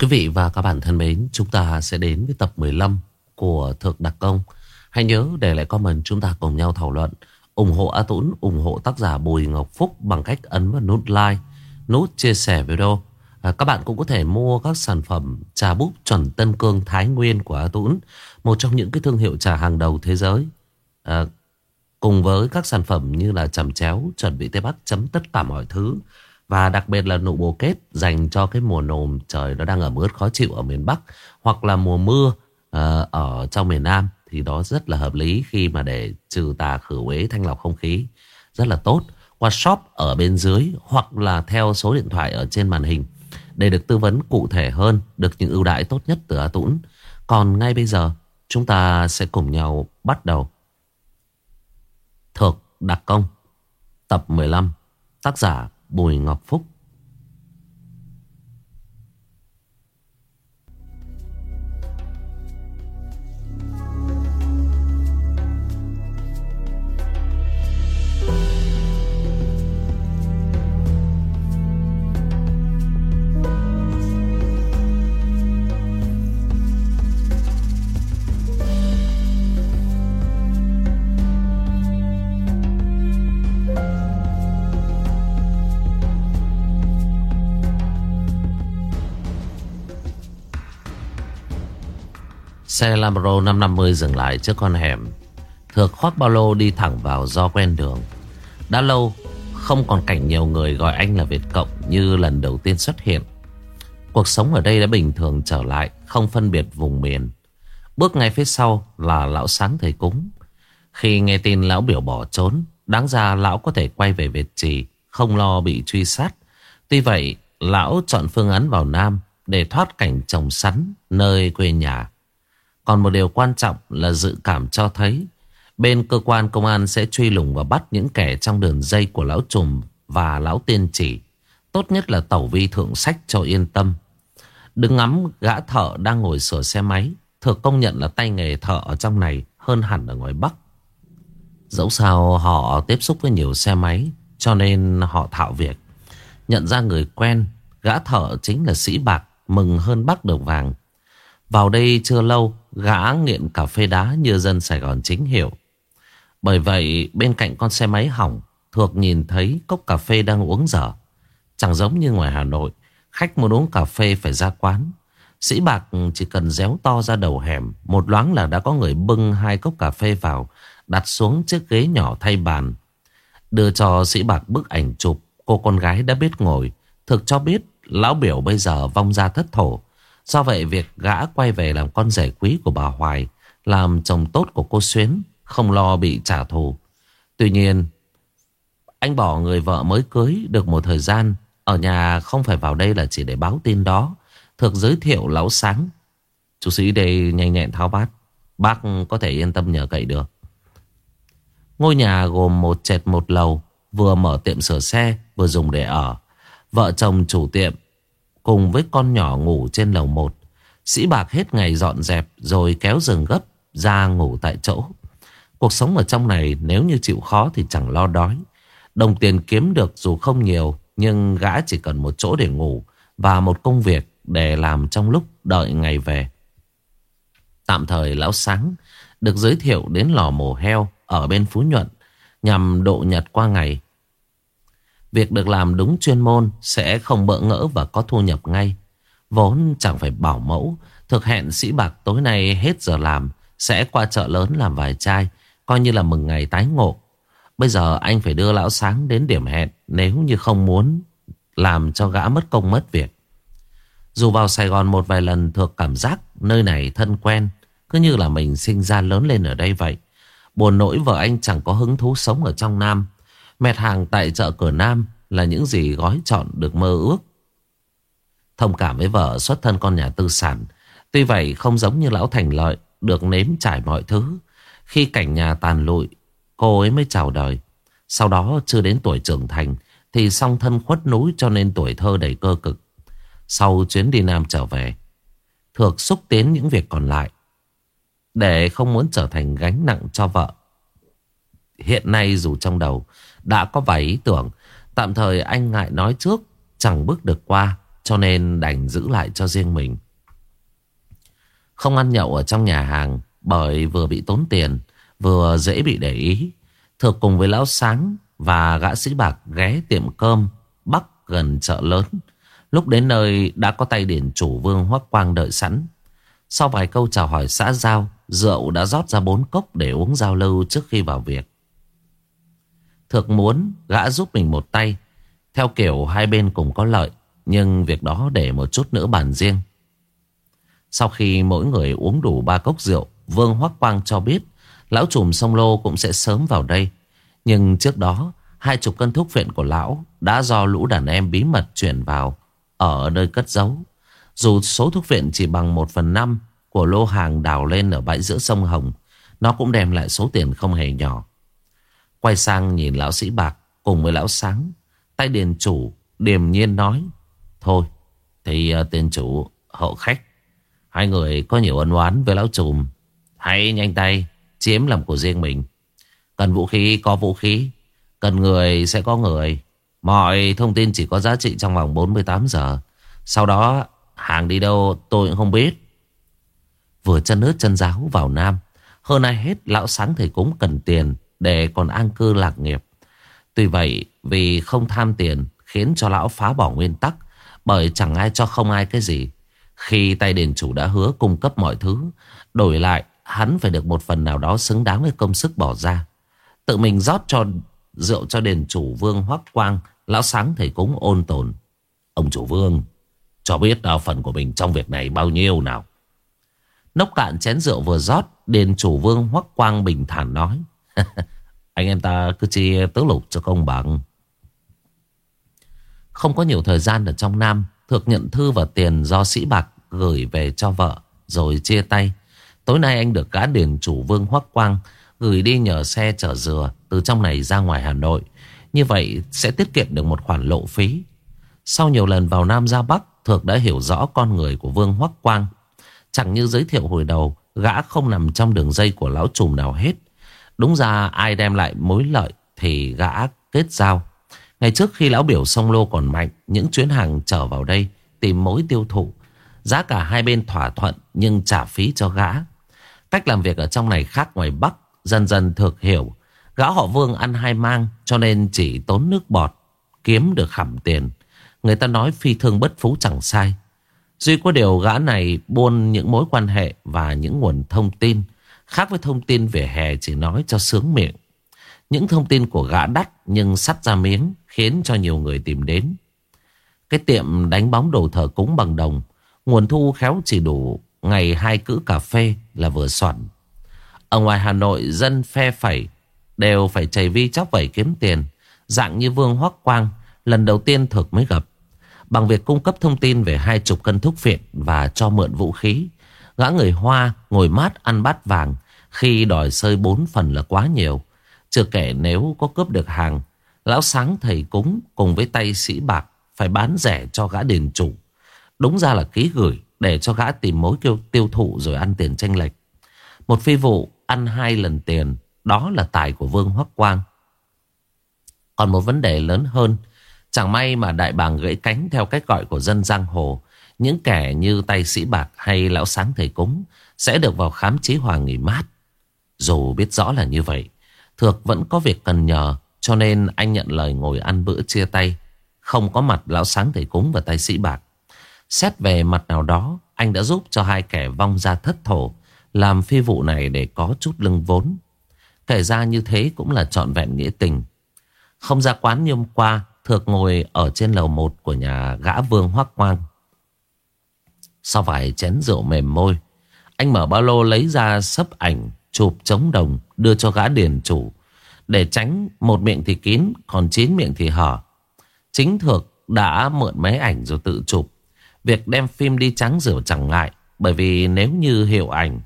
Quý vị và các bạn thân mến, chúng ta sẽ đến với tập 15 của Thượng Đặc Công. Hãy nhớ để lại comment chúng ta cùng nhau thảo luận. ủng hộ A Tũng, ủng hộ tác giả Bùi Ngọc Phúc bằng cách ấn vào nút like, nút chia sẻ video. À, các bạn cũng có thể mua các sản phẩm trà búp chuẩn Tân Cương Thái Nguyên của A Tũng, một trong những cái thương hiệu trà hàng đầu thế giới. À, cùng với các sản phẩm như là chầm chéo, chuẩn bị Tây Bắc chấm tất cả mọi thứ. Và đặc biệt là nụ bồ kết dành cho cái mùa nồm trời nó đang ở ướt khó chịu ở miền Bắc hoặc là mùa mưa uh, ở trong miền Nam thì đó rất là hợp lý khi mà để trừ tà khử uế thanh lọc không khí. Rất là tốt. Qua shop ở bên dưới hoặc là theo số điện thoại ở trên màn hình để được tư vấn cụ thể hơn được những ưu đãi tốt nhất từ A Tũng. Còn ngay bây giờ chúng ta sẽ cùng nhau bắt đầu. Thược Đặc Công Tập 15 Tác giả Bùi Ngọc Phúc. Xe Lambo 550 dừng lại trước con hẻm. Thược khoác ba lô đi thẳng vào do quen đường. Đã lâu, Không còn cảnh nhiều người gọi anh là Việt Cộng Như lần đầu tiên xuất hiện. Cuộc sống ở đây đã bình thường trở lại, Không phân biệt vùng miền. Bước ngay phía sau là lão sáng thầy cúng. Khi nghe tin lão biểu bỏ trốn, Đáng ra lão có thể quay về Việt Trì, Không lo bị truy sát. Tuy vậy, lão chọn phương án vào Nam Để thoát cảnh trồng sắn Nơi quê nhà còn một điều quan trọng là dự cảm cho thấy bên cơ quan công an sẽ truy lùng và bắt những kẻ trong đường dây của lão trùm và lão tiên chỉ. Tốt nhất là tẩu vi thượng sách cho yên tâm. Đứng ngắm gã thợ đang ngồi sửa xe máy. Thực công nhận là tay nghề thợ ở trong này hơn hẳn ở ngoài Bắc. Dẫu sao họ tiếp xúc với nhiều xe máy cho nên họ thạo việc. Nhận ra người quen, gã thợ chính là sĩ bạc mừng hơn Bắc được vàng. Vào đây chưa lâu Gã nghiện cà phê đá như dân Sài Gòn chính hiệu. Bởi vậy, bên cạnh con xe máy hỏng Thuộc nhìn thấy cốc cà phê đang uống dở. Chẳng giống như ngoài Hà Nội, Khách muốn uống cà phê phải ra quán. Sĩ Bạc chỉ cần réo to ra đầu hẻm, Một loáng là đã có người bưng hai cốc cà phê vào, Đặt xuống chiếc ghế nhỏ thay bàn. Đưa cho Sĩ Bạc bức ảnh chụp, Cô con gái đã biết ngồi. Thực cho biết, Lão biểu bây giờ vong ra thất thổ. Do vậy, việc gã quay về làm con rể quý của bà Hoài, Làm chồng tốt của cô Xuyến, Không lo bị trả thù. Tuy nhiên, Anh bỏ người vợ mới cưới được một thời gian, Ở nhà không phải vào đây là chỉ để báo tin đó, Thực giới thiệu lão sáng. Chú sĩ đây nhanh nhẹn tháo bát Bác có thể yên tâm nhờ cậy được. Ngôi nhà gồm một trệt một lầu, Vừa mở tiệm sửa xe, Vừa dùng để ở. Vợ chồng chủ tiệm Cùng với con nhỏ ngủ trên lầu một. Sĩ Bạc hết ngày dọn dẹp Rồi kéo giường gấp ra ngủ tại chỗ. Cuộc sống ở trong này Nếu như chịu khó thì chẳng lo đói. Đồng tiền kiếm được dù không nhiều, Nhưng gã chỉ cần một chỗ để ngủ Và một công việc để làm trong lúc đợi ngày về. Tạm thời lão sáng Được giới thiệu đến lò mổ heo Ở bên Phú Nhuận, Nhằm độ nhật qua ngày. Việc được làm đúng chuyên môn sẽ không bỡ ngỡ và có thu nhập ngay. Vốn chẳng phải bảo mẫu, thực hẹn sĩ bạc tối nay hết giờ làm, sẽ qua chợ lớn làm vài chai, coi như là mừng ngày tái ngộ. Bây giờ anh phải đưa lão sáng đến điểm hẹn nếu như không muốn làm cho gã mất công mất việc. Dù vào Sài Gòn một vài lần thuộc cảm giác nơi này thân quen, cứ như là mình sinh ra lớn lên ở đây vậy. Buồn nỗi vợ anh chẳng có hứng thú sống ở trong Nam. Mẹt hàng tại chợ cửa Nam là những gì gói chọn được mơ ước. Thông cảm với vợ xuất thân con nhà tư sản. Tuy vậy không giống như lão thành lợi được nếm trải mọi thứ. Khi cảnh nhà tàn lụi, cô ấy mới chào đời. Sau đó chưa đến tuổi trưởng thành thì song thân khuất núi cho nên tuổi thơ đầy cơ cực. Sau chuyến đi Nam trở về, Thược xúc tiến những việc còn lại để không muốn trở thành gánh nặng cho vợ. Hiện nay dù trong đầu đã có vài ý tưởng. Tạm thời anh ngại nói trước, Chẳng bước được qua, Cho nên đành giữ lại cho riêng mình. Không ăn nhậu ở trong nhà hàng, Bởi vừa bị tốn tiền, Vừa dễ bị để ý. Thực cùng với lão sáng Và gã sĩ bạc ghé tiệm cơm, Bắc gần chợ lớn. Lúc đến nơi đã có tay điển chủ vương Hoắc Quang đợi sẵn. Sau vài câu chào hỏi xã giao, Rượu đã rót ra bốn cốc để uống giao lưu trước khi vào việc. Thực muốn gã giúp mình một tay. Theo kiểu hai bên cùng có lợi, Nhưng việc đó để một chút nữa bàn riêng. Sau khi mỗi người uống đủ ba cốc rượu, Vương Hoắc Quang cho biết Lão trùm sông lô cũng sẽ sớm vào đây. Nhưng trước đó, Hai chục cân thuốc viện của lão Đã do lũ đàn em bí mật chuyển vào, Ở nơi cất giấu. Dù số thuốc viện chỉ bằng một phần năm Của lô hàng đào lên ở bãi giữa sông Hồng, Nó cũng đem lại số tiền không hề nhỏ. Quay sang nhìn lão sĩ bạc Cùng với lão sáng. Tay điền chủ điềm nhiên nói Thôi thì uh, tiền chủ hộ khách. Hai người có nhiều ân oán với lão trùm. Hãy nhanh tay Chiếm làm của riêng mình. Cần vũ khí có vũ khí. Cần người sẽ có người. Mọi thông tin chỉ có giá trị trong vòng 48 giờ. Sau đó hàng đi đâu tôi cũng không biết. Vừa chân ướt chân giáo vào Nam Hơn ai hết lão sáng thầy cũng cần tiền. Để còn an cư lạc nghiệp Tuy vậy vì không tham tiền Khiến cho lão phá bỏ nguyên tắc Bởi chẳng ai cho không ai cái gì Khi tay đền chủ đã hứa cung cấp mọi thứ Đổi lại hắn phải được một phần nào đó xứng đáng với công sức bỏ ra. Tự mình rót cho rượu cho đền chủ vương hoắc quang, lão sáng thầy cúng ôn tồn. Ông chủ vương, cho biết đạo phần của mình trong việc này bao nhiêu nào. Nốc cạn chén rượu vừa rót, đền chủ vương hoắc quang bình thản nói. Anh em ta cứ chia tứ lục cho công bằng. Không có nhiều thời gian ở trong Nam, Thược nhận thư và tiền do sĩ bạc gửi về cho vợ, rồi chia tay. Tối nay anh được gã điền chủ Vương Hoắc Quang gửi đi nhờ xe chở dừa từ trong này ra ngoài Hà Nội. Như vậy sẽ tiết kiệm được một khoản lộ phí. Sau nhiều lần vào Nam ra Bắc, Thược đã hiểu rõ con người của Vương Hoắc Quang. Chẳng như giới thiệu hồi đầu, gã không nằm trong đường dây của lão trùm nào hết. Đúng ra ai đem lại mối lợi thì gã kết giao. Ngày trước khi lão biểu sông lô còn mạnh, những chuyến hàng trở vào đây tìm mối tiêu thụ. Giá cả hai bên thỏa thuận nhưng trả phí cho gã. Cách làm việc ở trong này khác ngoài Bắc Dần dần thực hiểu Gã họ Vương ăn hai mang Cho nên chỉ tốn nước bọt Kiếm được khẩm tiền Người ta nói phi thương bất phú chẳng sai Duy có điều gã này buôn những mối quan hệ Và những nguồn thông tin Khác với thông tin về hè chỉ nói cho sướng miệng. Những thông tin của gã đắt Nhưng sắt ra miếng Khiến cho nhiều người tìm đến. Cái tiệm đánh bóng đồ thờ cúng bằng đồng, Nguồn thu khéo chỉ đủ Ngày hai cữ cà phê là vừa soạn. Ở ngoài Hà Nội, dân phe phẩy Đều phải chảy vi chóc vẩy kiếm tiền, Dạng như Vương Hoắc Quang Lần đầu tiên thực mới gặp. Bằng việc cung cấp thông tin về hai chục cân thuốc viện Và cho mượn vũ khí Gã người Hoa ngồi mát ăn bát vàng Khi đòi sơi bốn phần là quá nhiều Chưa kể nếu có cướp được hàng Lão sáng thầy cúng cùng với tay sĩ bạc Phải bán rẻ cho gã đền chủ Đúng ra là ký gửi để cho gã tìm mối kêu tiêu thụ rồi ăn tiền tranh lệch. Một phi vụ ăn hai lần tiền, đó là tài của Vương Hoắc Quang. Còn một vấn đề lớn hơn, chẳng may mà đại bàng gãy cánh theo cách gọi của dân giang hồ, những kẻ như tay sĩ bạc hay lão sáng thầy cúng sẽ được vào khám chế hoàng nghỉ mát. Dù biết rõ là như vậy, Thược vẫn có việc cần nhờ, cho nên anh nhận lời ngồi ăn bữa chia tay, không có mặt lão sáng thầy cúng và tay sĩ bạc. Xét về mặt nào đó, anh đã giúp cho hai kẻ vong ra thất thổ làm phi vụ này để có chút lưng vốn. Kể ra như thế cũng là trọn vẹn nghĩa tình. Không ra quán như hôm qua, Thược ngồi ở trên lầu một của nhà gã vương hoác quang. Sau vài chén rượu mềm môi, anh mở ba lô lấy ra sấp ảnh, chụp chống đồng, đưa cho gã điền chủ. Để tránh một miệng thì kín, còn chín miệng thì hở. Chính thực đã mượn máy ảnh rồi tự chụp. Việc đem phim đi trắng rửa chẳng ngại Bởi vì nếu như hiệu ảnh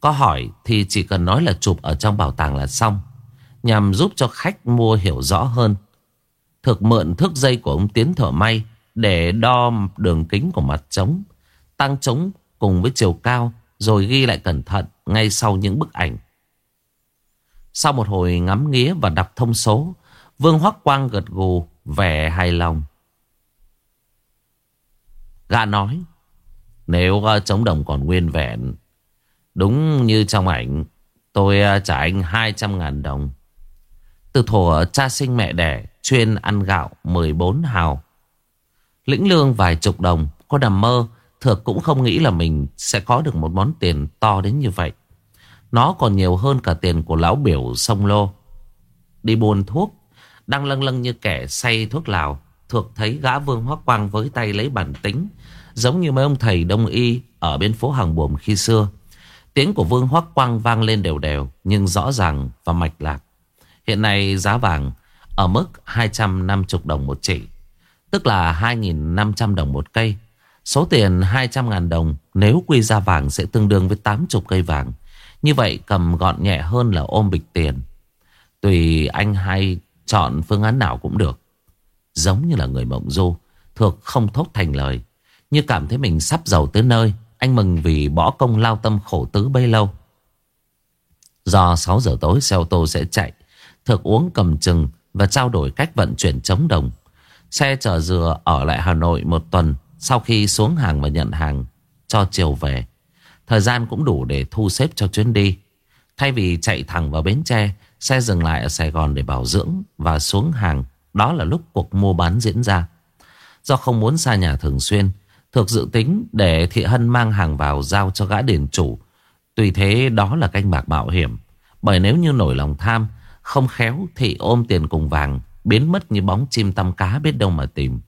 Có hỏi thì chỉ cần nói là chụp ở trong bảo tàng là xong Nhằm giúp cho khách mua hiểu rõ hơn Thực mượn thước dây của ông Tiến thợ may để đo đường kính của mặt trống, Tăng trống cùng với chiều cao, Rồi ghi lại cẩn thận ngay sau những bức ảnh. Sau một hồi ngắm nghía và đọc thông số, Vương Hoắc Quang gật gù, vẻ hài lòng. Gã nói, Nếu ờ, trống đồng còn nguyên vẹn, Đúng như trong ảnh, Tôi ờ, trả anh 200 ngàn đồng. Từ thổ cha sinh mẹ đẻ Chuyên ăn gạo 14 hào Lĩnh lương vài chục đồng, Có nằm mơ, Thược cũng không nghĩ là mình sẽ có được một món tiền to đến như vậy. Nó còn nhiều hơn cả tiền của lão biểu sông lô. Đi buôn thuốc, Đang lâng lâng như kẻ say thuốc lào, Thược thấy gã vương hoác quang với tay lấy bản tính, Giống như mấy ông thầy đông y Ở bên phố hàng buồm khi xưa. Tiếng của vương hoác quang vang lên đều đều, Nhưng rõ ràng và mạch lạc. Hiện nay giá vàng Ở mức 250 đồng một chỉ. Tức là 2.500 đồng một cây. Số tiền 200.000 đồng Nếu quy ra vàng sẽ tương đương với 80 cây vàng. Như vậy cầm gọn nhẹ hơn là ôm bịch tiền. Tùy anh hay chọn phương án nào cũng được. Giống như là người mộng du Thược không thốt thành lời. Như cảm thấy mình sắp giàu tới nơi, Anh mừng vì bỏ công lao tâm khổ tứ bấy lâu. Do 6 giờ tối xe ô tô sẽ chạy, Thược uống cầm chừng Và trao đổi cách vận chuyển chống đồng. Xe chở dừa ở lại Hà Nội một tuần Sau khi xuống hàng và nhận hàng Cho chiều về. Thời gian cũng đủ để thu xếp cho chuyến đi. Thay vì chạy thẳng vào Bến Tre, Xe dừng lại ở Sài Gòn để bảo dưỡng Và xuống hàng. Đó là lúc cuộc mua bán diễn ra. Do không muốn xa nhà thường xuyên Thực dự tính để Thị Hân mang hàng vào Giao cho gã đền chủ. Tùy thế, đó là canh bạc mạo hiểm. Bởi nếu như nổi lòng tham, Không khéo Thị ôm tiền cùng vàng. Biến mất như bóng chim tăm cá biết đâu mà tìm.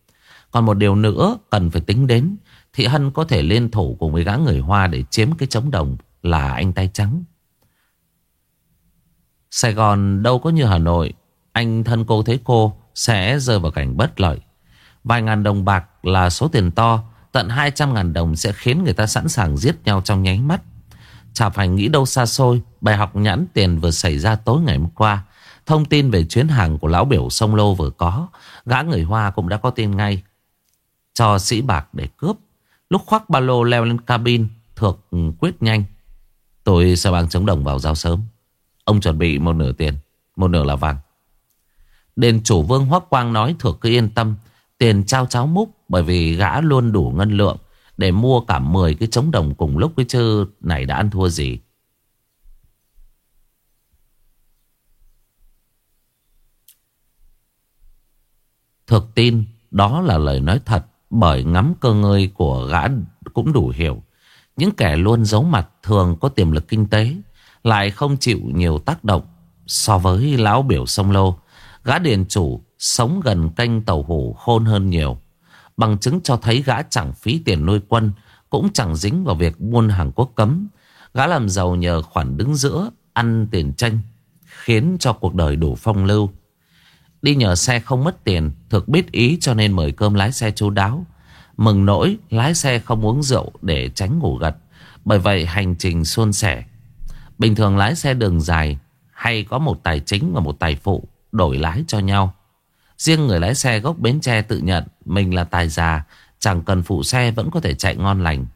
Còn một điều nữa cần phải tính đến, Thị Hân có thể liên thủ cùng với gã người Hoa Để chiếm cái trống đồng là anh tay trắng. Sài Gòn đâu có như Hà Nội, Anh thân cô thấy cô Sẽ rơi vào cảnh bất lợi. Vài ngàn đồng bạc là số tiền to, Tận 200 ngàn đồng sẽ khiến người ta sẵn sàng giết nhau trong nháy mắt. Chả phải nghĩ đâu xa xôi, Bài học nhãn tiền vừa xảy ra tối ngày hôm qua Thông tin về chuyến hàng của lão biểu sông Lô vừa có, Gã người Hoa cũng đã có tin ngay. Cho sĩ bạc để cướp, Lúc khoác ba lô leo lên cabin, Thược ừ, quyết nhanh. Tôi sẽ mang chống đồng vào giao sớm. Ông chuẩn bị một nửa tiền, Một nửa là vàng. Đền chủ vương Hoác Quang nói Thược cứ yên tâm, Tiền trao cháo múc, Bởi vì gã luôn đủ ngân lượng Để mua cả 10 cái chống đồng cùng lúc cái chứ, Này đã ăn thua gì. Thực tin, đó là lời nói thật, Bởi ngắm cơ ngơi của gã cũng đủ hiểu. Những kẻ luôn giấu mặt thường có tiềm lực kinh tế, Lại không chịu nhiều tác động. So với lão biểu sông lô, Gã điền chủ sống gần canh tàu hủ khôn hơn nhiều. Bằng chứng cho thấy gã chẳng phí tiền nuôi quân, Cũng chẳng dính vào việc buôn hàng quốc cấm. Gã làm giàu nhờ khoản đứng giữa, Ăn tiền tranh, Khiến cho cuộc đời đủ phong lưu. Đi nhờ xe không mất tiền Thực biết ý cho nên mời cơm lái xe chú đáo. Mừng nỗi, lái xe không uống rượu để tránh ngủ gật. Bởi vậy hành trình suôn sẻ. Bình thường lái xe đường dài, Hay có một tài chính và một tài phụ Đổi lái cho nhau. Riêng người lái xe gốc Bến Tre tự nhận Mình là tài già, Chẳng cần phụ xe vẫn có thể chạy ngon lành.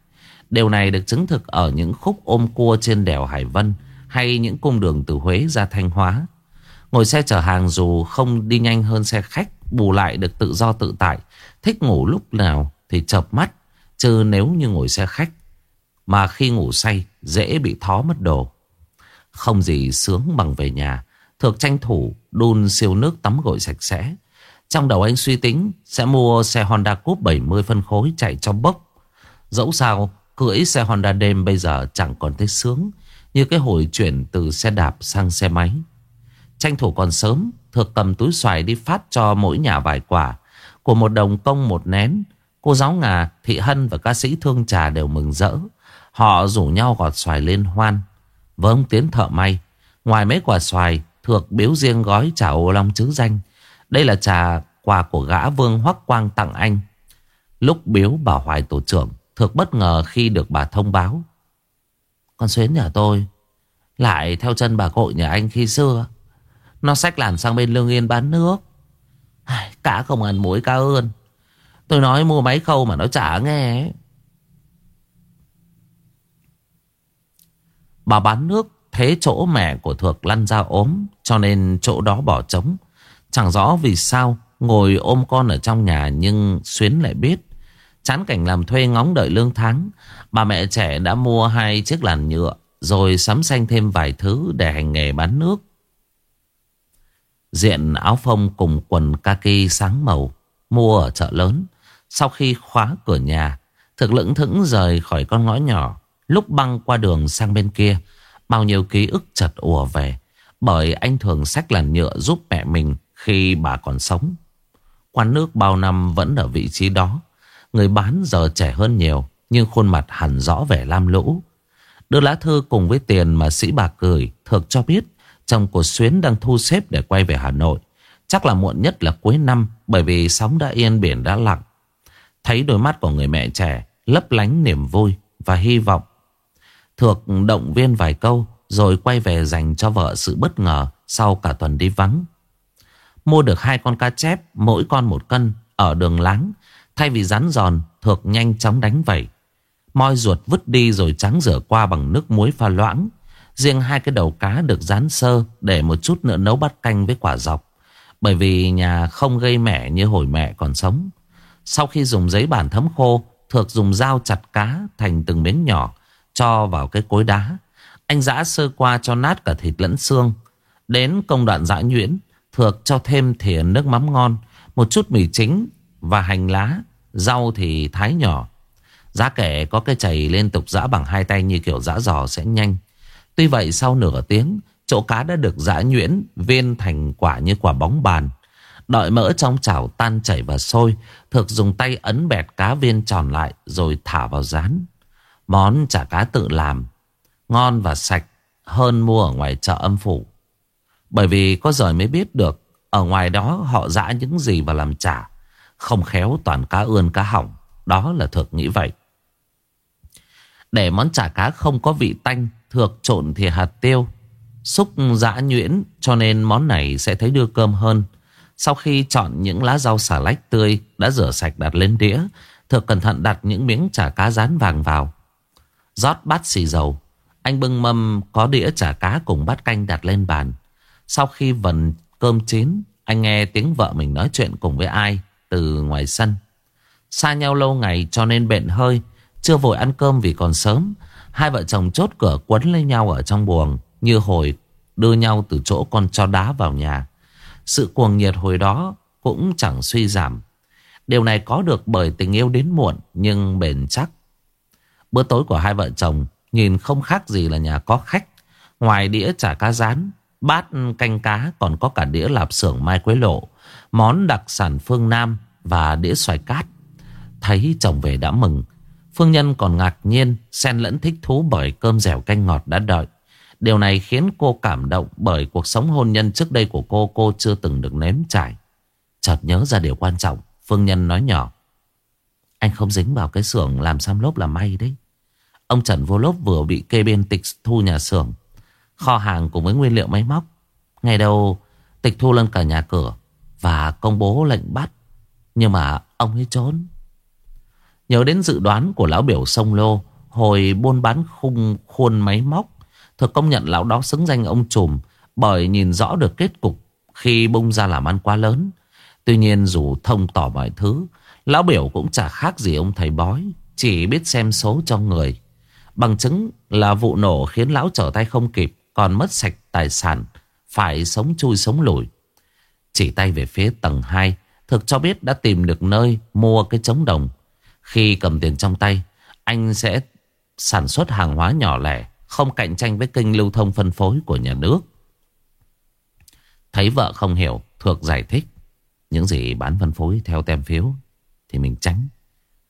Điều này được chứng thực ở những khúc ôm cua trên đèo Hải Vân Hay những cung đường từ Huế ra Thanh Hóa. Ngồi xe chở hàng dù không đi nhanh hơn xe khách, Bù lại được tự do tự tại. Thích ngủ lúc nào thì chợp mắt, Chứ nếu như ngồi xe khách Mà khi ngủ say, Dễ bị thó mất đồ. Không gì sướng bằng về nhà. Thược tranh thủ đun siêu nước tắm gội sạch sẽ. Trong đầu anh suy tính, Sẽ mua xe Honda Coupe 70 phân khối chạy cho bốc. Dẫu sao, Cưỡi xe Honda đêm bây giờ chẳng còn thấy sướng, Như cái hồi chuyển từ xe đạp sang xe máy. Tranh thủ còn sớm Thược cầm túi xoài đi phát cho mỗi nhà vài quả. Của một đồng công một nén Cô giáo ngà, thị hân và ca sĩ thương trà đều mừng rỡ. Họ rủ nhau gọt xoài lên hoan. Với ông Tiến thợ may Ngoài mấy quả xoài Thược biếu riêng gói trà ô long chứ danh. Đây là trà quà của gã Vương Hoắc Quang tặng anh. Lúc biếu bà Hoài tổ trưởng Thược bất ngờ khi được bà thông báo. Con Xuyến nhà tôi Lại theo chân bà cội nhà anh khi xưa nó xách làn sang bên Lương Yên bán nước. Cả không ăn muối cá ơn. Tôi nói mua máy khâu mà nó chả nghe. Bà bán nước thế chỗ mẹ của Thược lăn ra ốm, Cho nên chỗ đó bỏ trống. Chẳng rõ vì sao Ngồi ôm con ở trong nhà Nhưng Xuyến lại biết. Chán cảnh làm thuê ngóng đợi lương tháng, Bà mẹ trẻ đã mua hai chiếc làn nhựa, Rồi sắm xanh thêm vài thứ để hành nghề bán nước. Diện áo phông cùng quần kaki sáng màu, Mua ở chợ lớn. Sau khi khóa cửa nhà, Thực lững thững rời khỏi con ngõ nhỏ, Lúc băng qua đường sang bên kia, Bao nhiêu ký ức chật ùa về, Bởi anh thường xách làn nhựa giúp mẹ mình Khi bà còn sống. Quán nước bao năm vẫn ở vị trí đó, Người bán giờ trẻ hơn nhiều, Nhưng khuôn mặt hẳn rõ vẻ lam lũ. Đưa lá thư cùng với tiền mà sĩ bà cười Thực cho biết Chồng của Xuyến đang thu xếp để quay về Hà Nội. Chắc là muộn nhất là cuối năm, Bởi vì sóng đã yên, biển đã lặng. Thấy đôi mắt của người mẹ trẻ Lấp lánh niềm vui và hy vọng. Thược động viên vài câu, Rồi quay về dành cho vợ sự bất ngờ Sau cả tuần đi vắng. Mua được hai con cá chép, Mỗi con một cân, Ở đường láng. Thay vì rắn giòn, Thược nhanh chóng đánh vẩy. Moi ruột vứt đi rồi trắng rửa qua bằng nước muối pha loãng. Riêng hai cái đầu cá được rán sơ Để một chút nữa nấu bát canh với quả dọc. Bởi vì nhà không gây mẻ như hồi mẹ còn sống. Sau khi dùng giấy bản thấm khô, Thược dùng dao chặt cá thành từng miếng nhỏ, Cho vào cái cối đá. Anh giã sơ qua cho nát cả thịt lẫn xương. Đến công đoạn giã nhuyễn, Thược cho thêm thìa nước mắm ngon, Một chút mì chính và hành lá, Rau thì thái nhỏ. Giá kể có cái chày liên tục giã bằng hai tay như kiểu giã giò sẽ nhanh. Tuy vậy sau nửa tiếng, Chỗ cá đã được giã nhuyễn, Viên thành quả như quả bóng bàn. Đợi mỡ trong chảo tan chảy và sôi, Thực dùng tay ấn bẹt cá viên tròn lại Rồi thả vào rán. Món chả cá tự làm, Ngon và sạch hơn mua ở ngoài chợ âm phủ. Bởi vì có giờ mới biết được, Ở ngoài đó họ dã những gì và làm chả, Không khéo toàn cá ươn cá hỏng. Đó là thực nghĩ vậy. Để món chả cá không có vị tanh Thược trộn thì hạt tiêu Xúc dã nhuyễn Cho nên món này sẽ thấy đưa cơm hơn Sau khi chọn những lá rau xà lách tươi Đã rửa sạch đặt lên đĩa Thược cẩn thận đặt những miếng chả cá rán vàng vào rót bát xì dầu. Anh bưng mâm có đĩa chả cá cùng bát canh đặt lên bàn. Sau khi vần cơm chín, anh nghe tiếng vợ mình nói chuyện cùng với ai từ ngoài sân. Xa nhau lâu ngày cho nên bện hơi, chưa vội ăn cơm vì còn sớm. Hai vợ chồng chốt cửa quấn lấy nhau ở trong buồng, như hồi đưa nhau từ chỗ con cho đá vào nhà. Sự cuồng nhiệt hồi đó cũng chẳng suy giảm. Điều này có được bởi tình yêu đến muộn nhưng bền chắc. Bữa tối của hai vợ chồng nhìn không khác gì là nhà có khách. Ngoài đĩa chả cá rán, bát canh cá còn có cả đĩa lạp xưởng mai quế lộ, món đặc sản phương Nam và đĩa xoài cát. Thấy chồng về đã mừng. Phương Nhân còn ngạc nhiên, xen lẫn thích thú bởi cơm dẻo canh ngọt đã đợi. Điều này khiến cô cảm động bởi cuộc sống hôn nhân trước đây của cô cô chưa từng được nếm trải. Chợt nhớ ra điều quan trọng, Phương Nhân nói nhỏ. Anh không dính vào cái xưởng làm xăm lốp là may đấy. Ông Trần Vô Lốp vừa bị kê biên tịch thu nhà xưởng, kho hàng cùng với nguyên liệu máy móc. Ngày đầu tịch thu lên cả nhà cửa và công bố lệnh bắt. Nhưng mà ông ấy trốn. Nhớ đến dự đoán của lão biểu sông lô hồi buôn bán khung khuôn máy móc. Thực công nhận lão đó xứng danh ông trùm bởi nhìn rõ được kết cục khi bung ra làm ăn quá lớn. Tuy nhiên dù thông tỏ mọi thứ, lão biểu cũng chả khác gì ông thầy bói, chỉ biết xem số cho người. Bằng chứng là vụ nổ khiến lão trở tay không kịp Còn mất sạch tài sản Phải sống chui sống lùi Chỉ tay về phía tầng 2 Thực cho biết đã tìm được nơi mua cái trống đồng khi cầm tiền trong tay, Anh sẽ sản xuất hàng hóa nhỏ lẻ, Không cạnh tranh với kênh lưu thông phân phối của nhà nước. Thấy vợ không hiểu Thuộc giải thích, Những gì bán phân phối theo tem phiếu Thì mình tránh,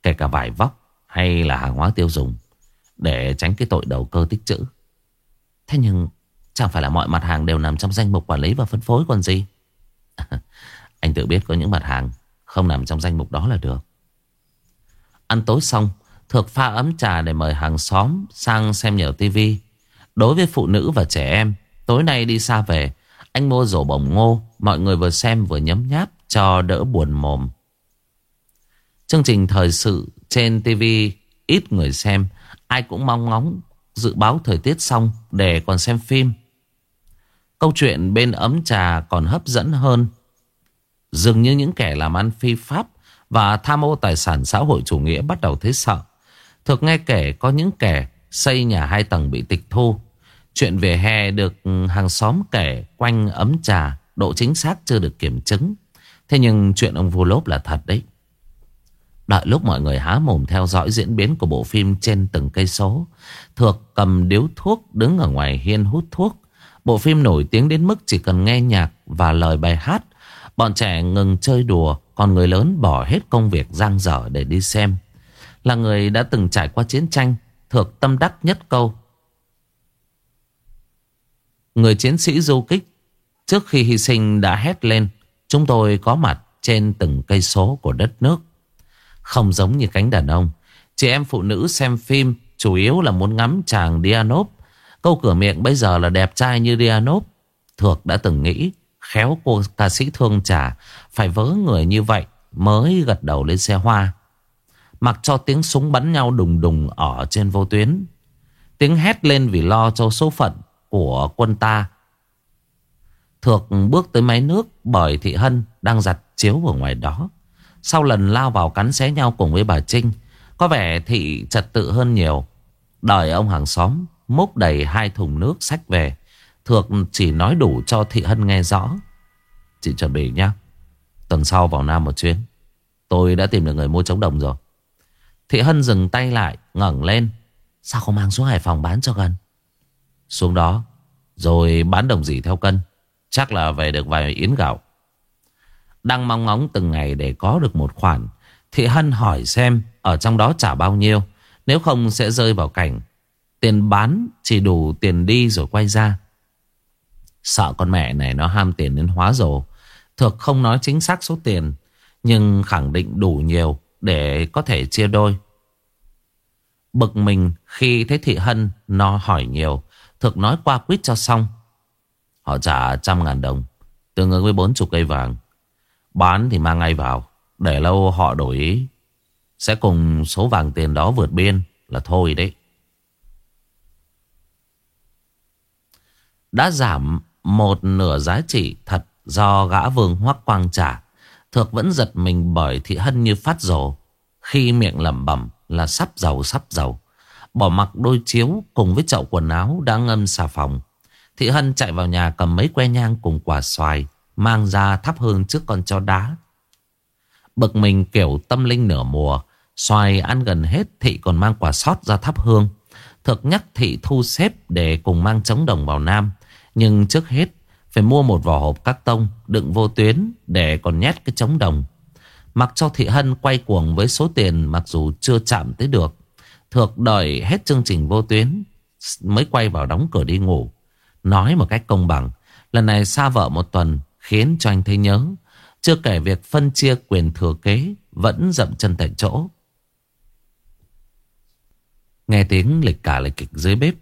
Kể cả vải vóc hay là hàng hóa tiêu dùng, để tránh cái tội đầu cơ tích trữ. Thế nhưng Chẳng phải là mọi mặt hàng đều nằm trong danh mục quản lý và phân phối còn gì? Anh tự biết có những mặt hàng Không nằm trong danh mục đó là được. Ăn tối xong, Thược pha ấm trà để mời hàng xóm Sang xem nhờ tivi Đối với phụ nữ và trẻ em, Tối nay đi xa về, Anh mua rổ bồng ngô, Mọi người vừa xem vừa nhấm nháp Cho đỡ buồn mồm Chương trình thời sự trên tivi Ít người xem, Ai cũng mong ngóng dự báo thời tiết xong để còn xem phim. Câu chuyện bên ấm trà còn hấp dẫn hơn. Dường như những kẻ làm ăn phi pháp và tham ô tài sản xã hội chủ nghĩa bắt đầu thấy sợ. Thực nghe kể, có những kẻ xây nhà hai tầng bị tịch thu. Chuyện về hè được ừ, hàng xóm kể quanh ấm trà, Độ chính xác chưa được kiểm chứng. Thế nhưng chuyện ông Vu lốp là thật đấy. Đợi lúc mọi người há mồm theo dõi diễn biến của bộ phim trên từng cây số, Thược cầm điếu thuốc đứng ở ngoài hiên hút thuốc. Bộ phim nổi tiếng đến mức chỉ cần nghe nhạc và lời bài hát Bọn trẻ ngừng chơi đùa, Còn người lớn bỏ hết công việc giang dở để đi xem. Là người đã từng trải qua chiến tranh Thược tâm đắc nhất câu. Người chiến sĩ du kích, Trước khi hy sinh đã hét lên, Chúng tôi có mặt trên từng cây số của đất nước. Không giống như cánh đàn ông, Chị em phụ nữ xem phim Chủ yếu là muốn ngắm chàng Dianop. Câu cửa miệng bây giờ là đẹp trai như Dianop Thược đã từng nghĩ Khéo cô ca sĩ thương trả Phải vớ người như vậy Mới gật đầu lên xe hoa. Mặc cho tiếng súng bắn nhau đùng đùng Ở trên vô tuyến. Tiếng hét lên vì lo cho số phận Của quân ta. Thược bước tới máy nước Bởi thị Hân đang giặt chiếu ở ngoài đó. Sau lần lao vào cắn xé nhau cùng với bà Trinh, Có vẻ thị trật tự hơn nhiều. Đợi ông hàng xóm Múc đầy hai thùng nước sách về Thược chỉ nói đủ cho Thị Hân nghe rõ. Chị chuẩn bị nhá. Tuần sau vào Nam một chuyến. Tôi đã tìm được người mua chống đồng rồi. Thị Hân dừng tay lại, ngẩng lên. Sao không mang xuống Hải Phòng bán cho gần Xuống đó, Rồi bán đồng gì theo cân. Chắc là về được vài yến gạo. Đang mong ngóng từng ngày để có được một khoản, Thị Hân hỏi xem Ở trong đó trả bao nhiêu. Nếu không sẽ rơi vào cảnh, Tiền bán chỉ đủ tiền đi rồi quay ra. Sợ con mẹ này nó ham tiền đến hóa rồ Thực không nói chính xác số tiền, Nhưng khẳng định đủ nhiều Để có thể chia đôi. Bực mình khi thấy thị hân Nó hỏi nhiều Thực nói qua quýt cho xong. Họ trả trăm ngàn đồng, Tương ứng với bốn chục cây vàng. Bán thì mang ngay vào, Để lâu họ đổi ý. Sẽ cùng số vàng tiền đó vượt biên Là thôi đấy. Đã giảm một nửa giá trị thật do gã vương hoắc quang trả. Thược vẫn giật mình bởi thị hân như phát rồ. Khi miệng lẩm bẩm là sắp giàu sắp giàu. Bỏ mặc đôi chiếu cùng với chậu quần áo đang ngâm xà phòng. Thị hân chạy vào nhà cầm mấy que nhang cùng quả xoài. Mang ra thắp hương trước con chó đá. Bực mình kiểu tâm linh nửa mùa. Xoài ăn gần hết thị còn mang quả sót ra thắp hương. Thực nhắc thị thu xếp để cùng mang trống đồng vào Nam. Nhưng trước hết phải mua một vỏ hộp các tông đựng vô tuyến để còn nhét cái trống đồng. Mặc cho Thị Hân quay cuồng với số tiền mặc dù chưa chạm tới được. Thược đợi hết chương trình vô tuyến mới quay vào đóng cửa đi ngủ. Nói một cách công bằng, lần này xa vợ một tuần khiến cho anh thấy nhớ. Chưa kể việc phân chia quyền thừa kế vẫn dậm chân tại chỗ. Nghe tiếng lịch cả lịch kịch dưới bếp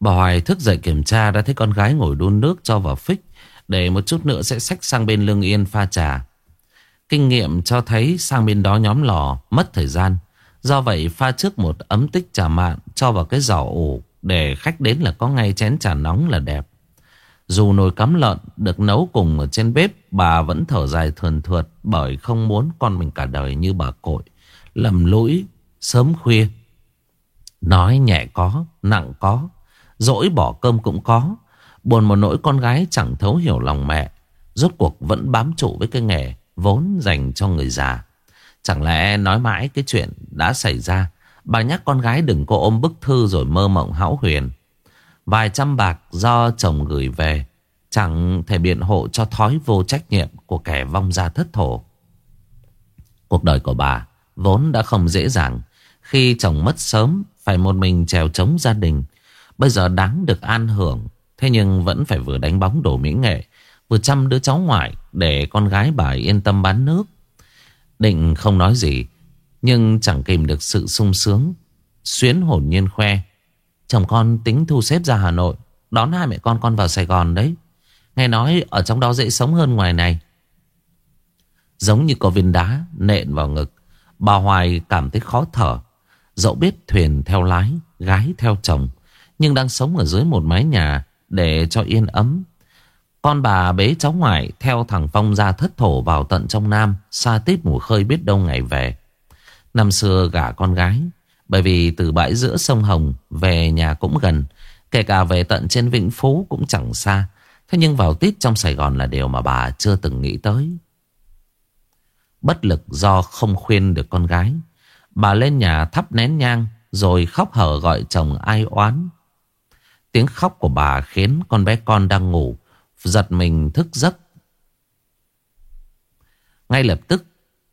Bà Hoài thức dậy kiểm tra đã thấy con gái ngồi đun nước cho vào phích để một chút nữa sẽ xách sang bên lương yên pha trà. Kinh nghiệm cho thấy sang bên đó nhóm lò mất thời gian. Do vậy pha trước một ấm tích trà mạn cho vào cái giỏ ủ để khách đến là có ngay chén trà nóng là đẹp. Dù nồi cắm lợn được nấu cùng ở trên bếp bà vẫn thở dài thườn thượt bởi không muốn con mình cả đời như bà cội. Lầm lũi sớm khuya. Nói nhẹ có, nặng có. Dỗi bỏ cơm cũng có. Buồn một nỗi con gái chẳng thấu hiểu lòng mẹ, Rốt cuộc vẫn bám trụ với cái nghề Vốn dành cho người già. Chẳng lẽ nói mãi cái chuyện đã xảy ra, Bà nhắc con gái đừng có ôm bức thư Rồi mơ mộng hão huyền. Vài trăm bạc do chồng gửi về, Chẳng thể biện hộ cho thói vô trách nhiệm Của kẻ vong gia thất thổ. Cuộc đời của bà Vốn đã không dễ dàng. Khi chồng mất sớm, Phải một mình trèo chống gia đình Bây giờ đáng được an hưởng. Thế nhưng vẫn phải vừa đánh bóng đồ mỹ nghệ, Vừa chăm đứa cháu ngoại Để con gái bà yên tâm bán nước. Định không nói gì, Nhưng chẳng kìm được sự sung sướng, Xuyến hồn nhiên khoe. Chồng con tính thu xếp ra Hà Nội, Đón hai mẹ con con vào Sài Gòn đấy. Nghe nói ở trong đó dễ sống hơn ngoài này. Giống như có viên đá nện vào ngực, Bà Hoài cảm thấy khó thở. Dẫu biết thuyền theo lái, Gái theo chồng nhưng đang sống ở dưới một mái nhà để cho yên ấm. Con bà bế cháu ngoại theo thằng Phong ra thất thổ vào tận trong Nam, xa tít mùa khơi biết đâu ngày về. Năm xưa gả con gái, bởi vì từ bãi giữa sông Hồng về nhà cũng gần, kể cả về tận trên Vĩnh Phú cũng chẳng xa. Thế nhưng vào tít trong Sài Gòn là điều mà bà chưa từng nghĩ tới. Bất lực do không khuyên được con gái, bà lên nhà thắp nén nhang rồi khóc hở gọi chồng ai oán. Tiếng khóc của bà khiến con bé con đang ngủ giật mình thức giấc. Ngay lập tức,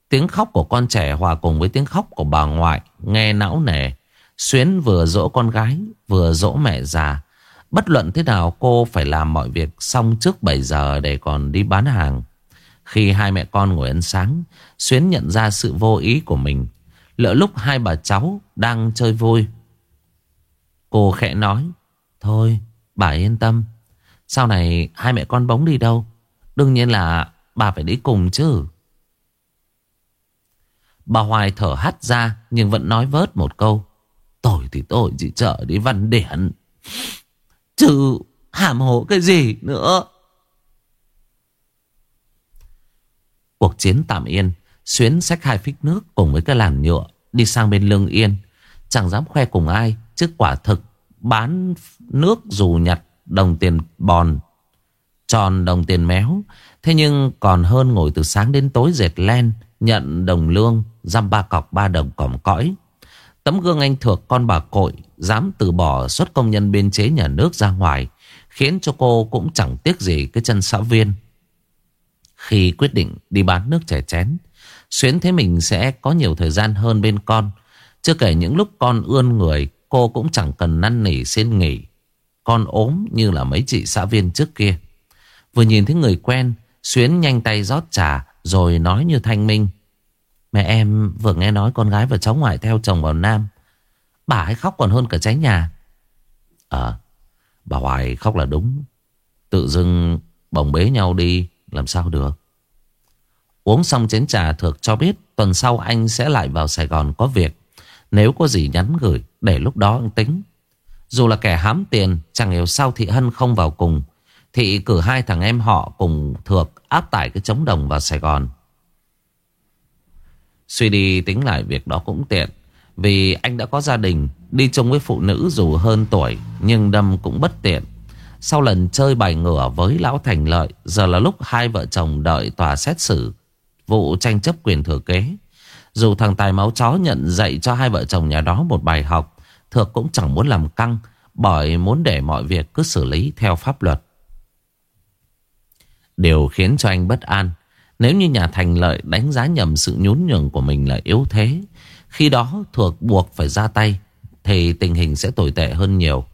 tiếng khóc của con trẻ hòa cùng với tiếng khóc của bà ngoại nghe não nề. Xuyến vừa dỗ con gái, vừa dỗ mẹ già. Bất luận thế nào cô phải làm mọi việc xong trước 7 giờ để còn đi bán hàng. Khi hai mẹ con ngồi ăn sáng, Xuyến nhận ra sự vô ý của mình. Lỡ lúc hai bà cháu đang chơi vui. Cô khẽ nói, Thôi, bà yên tâm. Sau này hai mẹ con bóng đi đâu? Đương nhiên là bà phải đi cùng chứ. Bà Hoài thở hắt ra Nhưng vẫn nói vớt một câu. Tội thì tội chỉ chở đi văn điển. Chứ hàm hồ cái gì nữa? Cuộc chiến tạm yên Xuyến xách hai phích nước cùng với cái làn nhựa Đi sang bên lương yên. Chẳng dám khoe cùng ai Chứ quả thực bán nước dù nhặt đồng tiền bòn, tròn đồng tiền méo. Thế nhưng còn hơn ngồi từ sáng đến tối dệt len, nhận đồng lương, dăm ba cọc ba đồng cỏm cõi. Tấm gương anh thuộc con bà cội, dám từ bỏ xuất công nhân biên chế nhà nước ra ngoài, khiến cho cô cũng chẳng tiếc gì cái chân xã viên. Khi quyết định đi bán nước chè chén, Xuyến thấy mình sẽ có nhiều thời gian hơn bên con. Chưa kể những lúc con ươn người, cô cũng chẳng cần năn nỉ xin nghỉ. Con ốm như là mấy chị xã viên trước kia. Vừa nhìn thấy người quen, Xuyến nhanh tay rót trà, Rồi nói như thanh minh. Mẹ em vừa nghe nói con gái và cháu ngoại theo chồng vào Nam. Bà ấy khóc còn hơn cả cháy nhà. Ờ Bà Hoài khóc là đúng. Tự dưng bồng bế nhau đi, Làm sao được? Uống xong chén trà thược cho biết Tuần sau anh sẽ lại vào Sài Gòn có việc. Nếu có gì nhắn gửi. Để lúc đó anh tính. Dù là kẻ hám tiền, Chẳng hiểu sao Thị Hân không vào cùng. Thị cử hai thằng em họ cùng thược Áp tải cái chống đồng vào Sài Gòn. Suy đi tính lại việc đó cũng tiện, Vì anh đã có gia đình, Đi chung với phụ nữ dù hơn tuổi, Nhưng đâm cũng bất tiện. Sau lần chơi bài ngửa với Lão Thành Lợi, Giờ là lúc hai vợ chồng đợi tòa xét xử, Vụ tranh chấp quyền thừa kế. Dù thằng Tài Máu Chó nhận dạy cho hai vợ chồng nhà đó một bài học Thược cũng chẳng muốn làm căng, Bởi muốn để mọi việc cứ xử lý theo pháp luật. Điều khiến cho anh bất an, Nếu như nhà thành lợi đánh giá nhầm sự nhún nhường của mình là yếu thế, Khi đó Thược buộc phải ra tay, Thì tình hình sẽ tồi tệ hơn nhiều.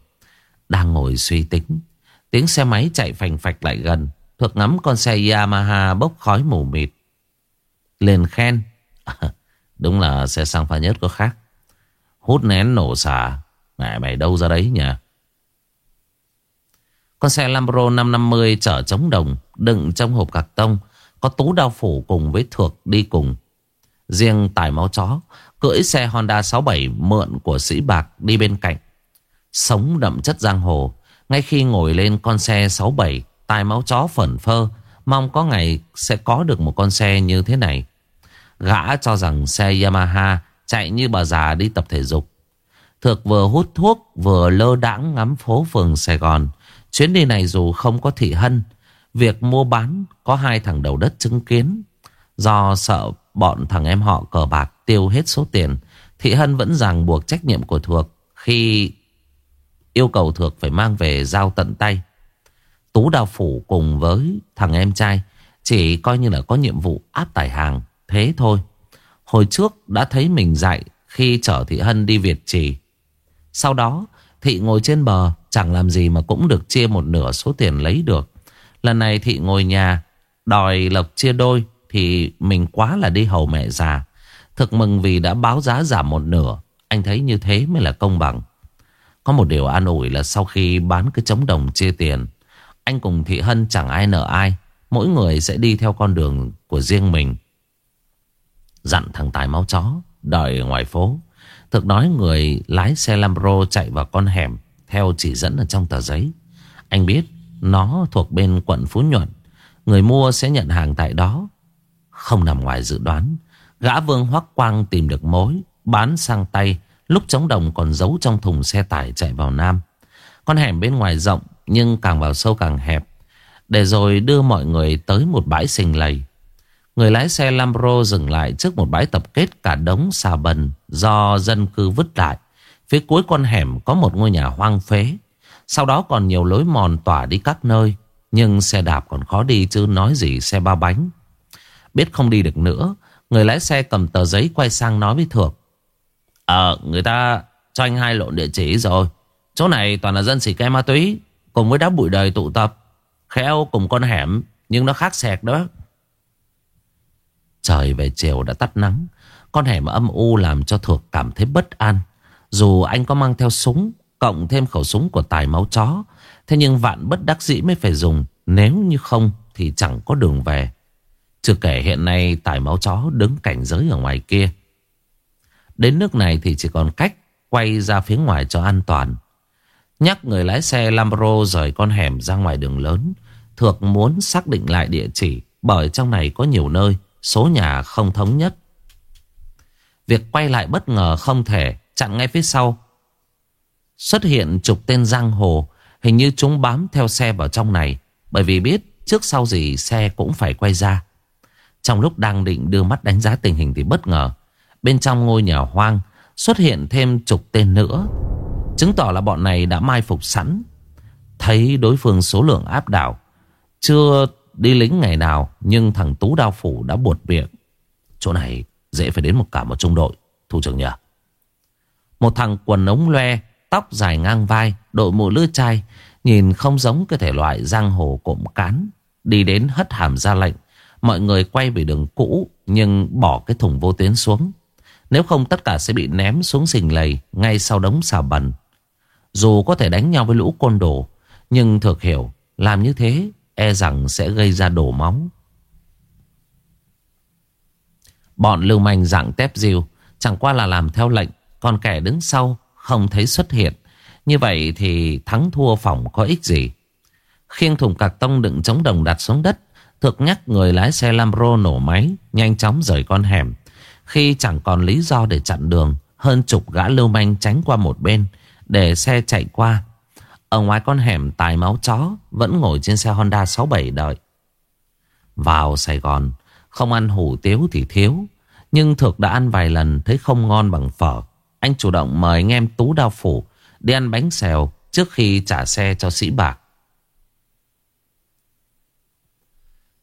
Đang ngồi suy tính, Tiếng xe máy chạy phành phạch lại gần, Thược ngắm con xe Yamaha bốc khói mù mịt. Liền khen. Đúng là xe sang pha nhất có khác. Hút nén nổ xả. Mẹ, mày đâu ra đấy nhỉ? Con xe Lambro 550 chở chống đồng, Đựng trong hộp cạc tông, Có tú đao phủ cùng với thược đi cùng. Riêng tài máu chó, Cưỡi xe Honda 67 mượn của sĩ bạc đi bên cạnh. Sống đậm chất giang hồ, Ngay khi ngồi lên con xe 67 Tài máu chó phẩn phơ, Mong có ngày sẽ có được một con xe như thế này. Gã cho rằng xe Yamaha Chạy như bà già đi tập thể dục. Thược vừa hút thuốc, Vừa lơ đãng ngắm phố phường Sài Gòn. Chuyến đi này dù không có thị hân, Việc mua bán Có hai thằng đầu đất chứng kiến. Do sợ bọn thằng em họ cờ bạc Tiêu hết số tiền, Thị hân vẫn ràng buộc trách nhiệm của Thược Khi yêu cầu Thược phải mang về giao tận tay. Tú Đào Phủ cùng với thằng em trai Chỉ coi như là có nhiệm vụ áp tải hàng, Thế thôi. Hồi trước đã thấy mình dạy khi chở Thị Hân đi Việt Trì. Sau đó Thị ngồi trên bờ chẳng làm gì mà cũng được chia một nửa số tiền lấy được. Lần này Thị ngồi nhà đòi Lộc chia đôi thì mình quá là đi hầu mẹ già. Thực mừng vì đã báo giá giảm một nửa. Anh thấy như thế mới là công bằng. Có một điều an ủi là sau khi bán cái chống đồng chia tiền, anh cùng Thị Hân chẳng ai nợ ai. Mỗi người sẽ đi theo con đường của riêng mình. Dặn thằng Tài máu chó Đợi ngoài phố. Thực nói người lái xe Lambro chạy vào con hẻm, Theo chỉ dẫn ở trong tờ giấy. Anh biết, Nó thuộc bên quận Phú Nhuận. Người mua sẽ nhận hàng tại đó. Không nằm ngoài dự đoán, Gã vương hoắc quang tìm được mối, Bán sang tay, Lúc chống đồng còn giấu trong thùng xe tải chạy vào Nam. Con hẻm bên ngoài rộng, Nhưng càng vào sâu càng hẹp. Để rồi đưa mọi người tới một bãi xình lầy. Người lái xe Lambro dừng lại trước một bãi tập kết cả đống xà bần do dân cư vứt lại. Phía cuối con hẻm có một ngôi nhà hoang phế. Sau đó còn nhiều lối mòn tỏa đi các nơi. Nhưng xe đạp còn khó đi chứ nói gì xe ba bánh. Biết không đi được nữa, người lái xe cầm tờ giấy quay sang nói với Thược. Ờ, người ta cho anh hai lộn địa chỉ rồi. Chỗ này toàn là dân xỉ ke ma túy, cùng với đá bụi đời tụ tập. Khéo cùng con hẻm, nhưng nó khác sẹt đó. Trời về chiều đã tắt nắng. Con hẻm âm u làm cho Thược cảm thấy bất an. Dù anh có mang theo súng, Cộng thêm khẩu súng của tài máu chó, Thế nhưng vạn bất đắc dĩ mới phải dùng. Nếu như không thì chẳng có đường về. Chưa kể hiện nay tài máu chó đứng cảnh giới ở ngoài kia. Đến nước này thì chỉ còn cách Quay ra phía ngoài cho an toàn. Nhắc người lái xe Lambro rời con hẻm ra ngoài đường lớn, Thược muốn xác định lại địa chỉ, Bởi trong này có nhiều nơi. Số nhà không thống nhất. Việc quay lại bất ngờ không thể Chặn ngay phía sau. Xuất hiện chục tên giang hồ, Hình như chúng bám theo xe vào trong này, Bởi vì biết trước sau gì xe cũng phải quay ra. Trong lúc đang định đưa mắt đánh giá tình hình thì bất ngờ, Bên trong ngôi nhà hoang Xuất hiện thêm chục tên nữa. Chứng tỏ là bọn này đã mai phục sẵn. Thấy đối phương số lượng áp đảo, Chưa Đi lính ngày nào, Nhưng thằng Tú Đao Phủ đã buột miệng. Chỗ này dễ phải đến một cả một trung đội Thủ trưởng nhờ. Một thằng quần ống loe, Tóc dài ngang vai, Đội mũ lưỡi chai, Nhìn không giống cái thể loại giang hồ cộm cán. Đi đến hất hàm ra lệnh, Mọi người quay về đường cũ, Nhưng bỏ cái thùng vô tuyến xuống. Nếu không tất cả sẽ bị ném xuống sình lầy Ngay sau đống xà bần. Dù có thể đánh nhau với lũ côn đồ, Nhưng thực hiểu Làm như thế E rằng sẽ gây ra đổ móng. Bọn lưu manh dạng tép diêu Chẳng qua là làm theo lệnh, Còn kẻ đứng sau không thấy xuất hiện. Như vậy thì thắng thua phòng có ích gì? Khiêng thùng cạc tông đựng chống đồng đặt xuống đất Thực nhắc người lái xe Lambro nổ máy, Nhanh chóng rời con hẻm. Khi chẳng còn lý do để chặn đường, Hơn chục gã lưu manh tránh qua một bên, Để xe chạy qua ở ngoài con hẻm tài máu chó, Vẫn ngồi trên xe Honda 67 đợi. Vào Sài Gòn, Không ăn hủ tiếu thì thiếu, Nhưng thực đã ăn vài lần Thấy không ngon bằng phở. Anh chủ động mời anh em Tú Đao Phủ Đi ăn bánh xèo Trước khi trả xe cho sĩ bạc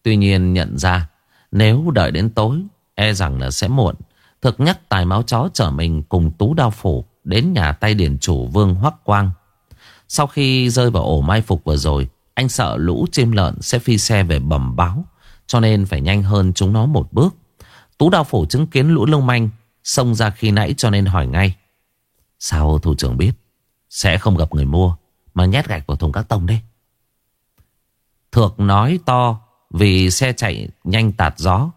Tuy nhiên nhận ra, Nếu đợi đến tối E rằng là sẽ muộn Thực nhắc tài máu chó chở mình cùng Tú Đao Phủ Đến nhà tay điển chủ Vương Hoắc Quang sau khi rơi vào ổ mai phục vừa rồi, Anh sợ lũ chim lợn sẽ phi xe về bầm báo, Cho nên phải nhanh hơn chúng nó một bước. Tú đào phủ chứng kiến lũ lông manh, Xông ra khi nãy cho nên hỏi ngay. Sao thủ trưởng biết? Sẽ không gặp người mua, Mà nhét gạch vào thùng các tông đấy. Thược nói to, Vì xe chạy nhanh tạt gió.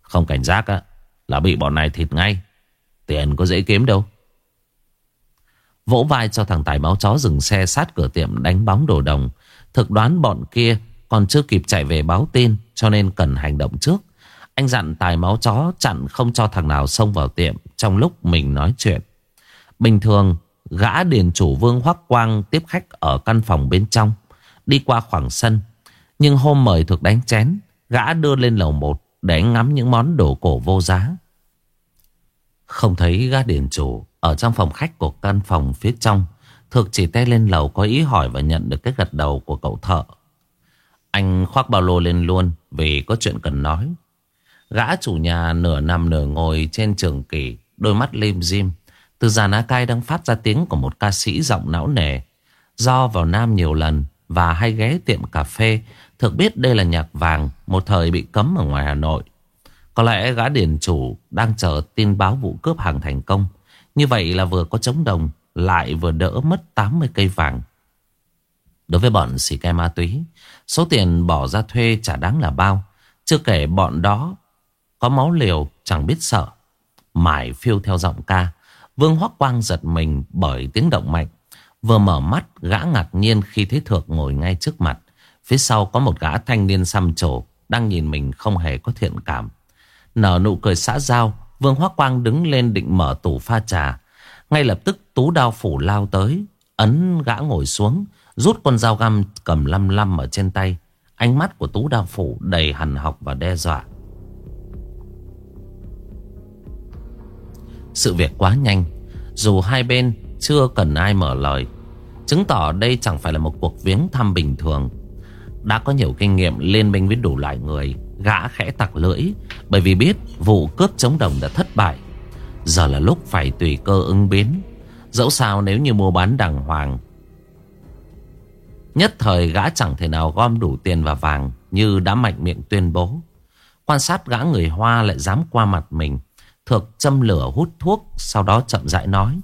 Không cảnh giác á, Là bị bọn này thịt ngay. Tiền có dễ kiếm đâu. Vỗ vai cho thằng Tài máu chó dừng xe sát cửa tiệm đánh bóng đồ đồng. Thực đoán bọn kia còn chưa kịp chạy về báo tin cho nên cần hành động trước. Anh dặn Tài máu chó chặn không cho thằng nào xông vào tiệm trong lúc mình nói chuyện. Bình thường, gã điền chủ Vương Hoắc Quang tiếp khách ở căn phòng bên trong, đi qua khoảng sân. Nhưng hôm mời thực đánh chén, gã đưa lên lầu một để ngắm những món đồ cổ vô giá. Không thấy gã điền chủ ở trong phòng khách của căn phòng phía trong. Thực chỉ tay lên lầu có ý hỏi và nhận được cái gật đầu của cậu thợ. Anh khoác ba lô lên luôn Vì có chuyện cần nói. Gã chủ nhà nửa nằm nửa ngồi trên trường kỳ Đôi mắt lim dim. Từ già ná cai đang phát ra tiếng của một ca sĩ giọng não nề. Do vào Nam nhiều lần Và hay ghé tiệm cà phê Thực biết đây là nhạc vàng, Một thời bị cấm ở ngoài Hà Nội. Có lẽ gã điển chủ đang chờ tin báo vụ cướp hàng thành công. Như vậy là vừa có chống đồng, Lại vừa đỡ mất 80 cây vàng. Đối với bọn xì ke ma túy, Số tiền bỏ ra thuê chả đáng là bao. Chưa kể bọn đó Có máu liều, chẳng biết sợ. Mải phiêu theo giọng ca, Vương Hoắc Quang giật mình bởi tiếng động mạnh. Vừa mở mắt, gã ngạc nhiên khi thấy Thược ngồi ngay trước mặt. Phía sau có một gã thanh niên xăm trổ, Đang nhìn mình không hề có thiện cảm. Nở nụ cười xã giao, Vương Hoác Quang đứng lên định mở tủ pha trà. Ngay lập tức tú đao phủ lao tới, Ấn gã ngồi xuống, Rút con dao găm cầm lăm lăm ở trên tay. Ánh mắt của tú đao phủ đầy hằn học và đe dọa. Sự việc quá nhanh, Dù hai bên chưa cần ai mở lời, Chứng tỏ đây chẳng phải là một cuộc viếng thăm bình thường. Đã có nhiều kinh nghiệm, liên minh với đủ loại người. Gã khẽ tặc lưỡi, Bởi vì biết vụ cướp chống đồng đã thất bại. Giờ là lúc phải tùy cơ ứng biến. Dẫu sao nếu như mua bán đàng hoàng, Nhất thời gã chẳng thể nào gom đủ tiền và vàng Như đã mạnh miệng tuyên bố. Quan sát gã người Hoa lại dám qua mặt mình, Thược châm lửa hút thuốc, Sau đó chậm rãi nói,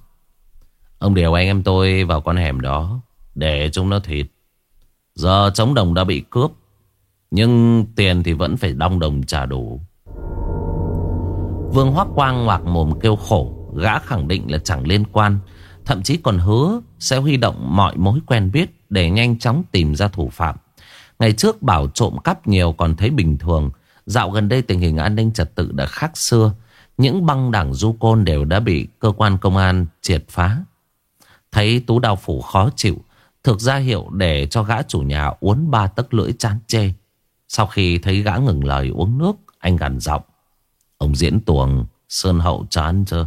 Ông điều anh em tôi vào con hẻm đó Để chúng nó thịt. Giờ chống đồng đã bị cướp nhưng tiền thì vẫn phải đong đồng trả đủ. Vương Hoác Quang ngoạc mồm kêu khổ, Gã khẳng định là chẳng liên quan, Thậm chí còn hứa sẽ huy động mọi mối quen biết Để nhanh chóng tìm ra thủ phạm. Ngày trước bảo trộm cắp nhiều còn thấy bình thường, Dạo gần đây tình hình an ninh trật tự đã khác xưa, Những băng đảng du côn đều đã bị cơ quan công an triệt phá. Thấy Tú Đào Phủ khó chịu, Thực ra hiệu để cho gã chủ nhà uốn ba tấc lưỡi chán chê sau khi thấy gã ngừng lời uống nước, Anh gằn giọng. Ông diễn tuồng, Sơn hậu chán chưa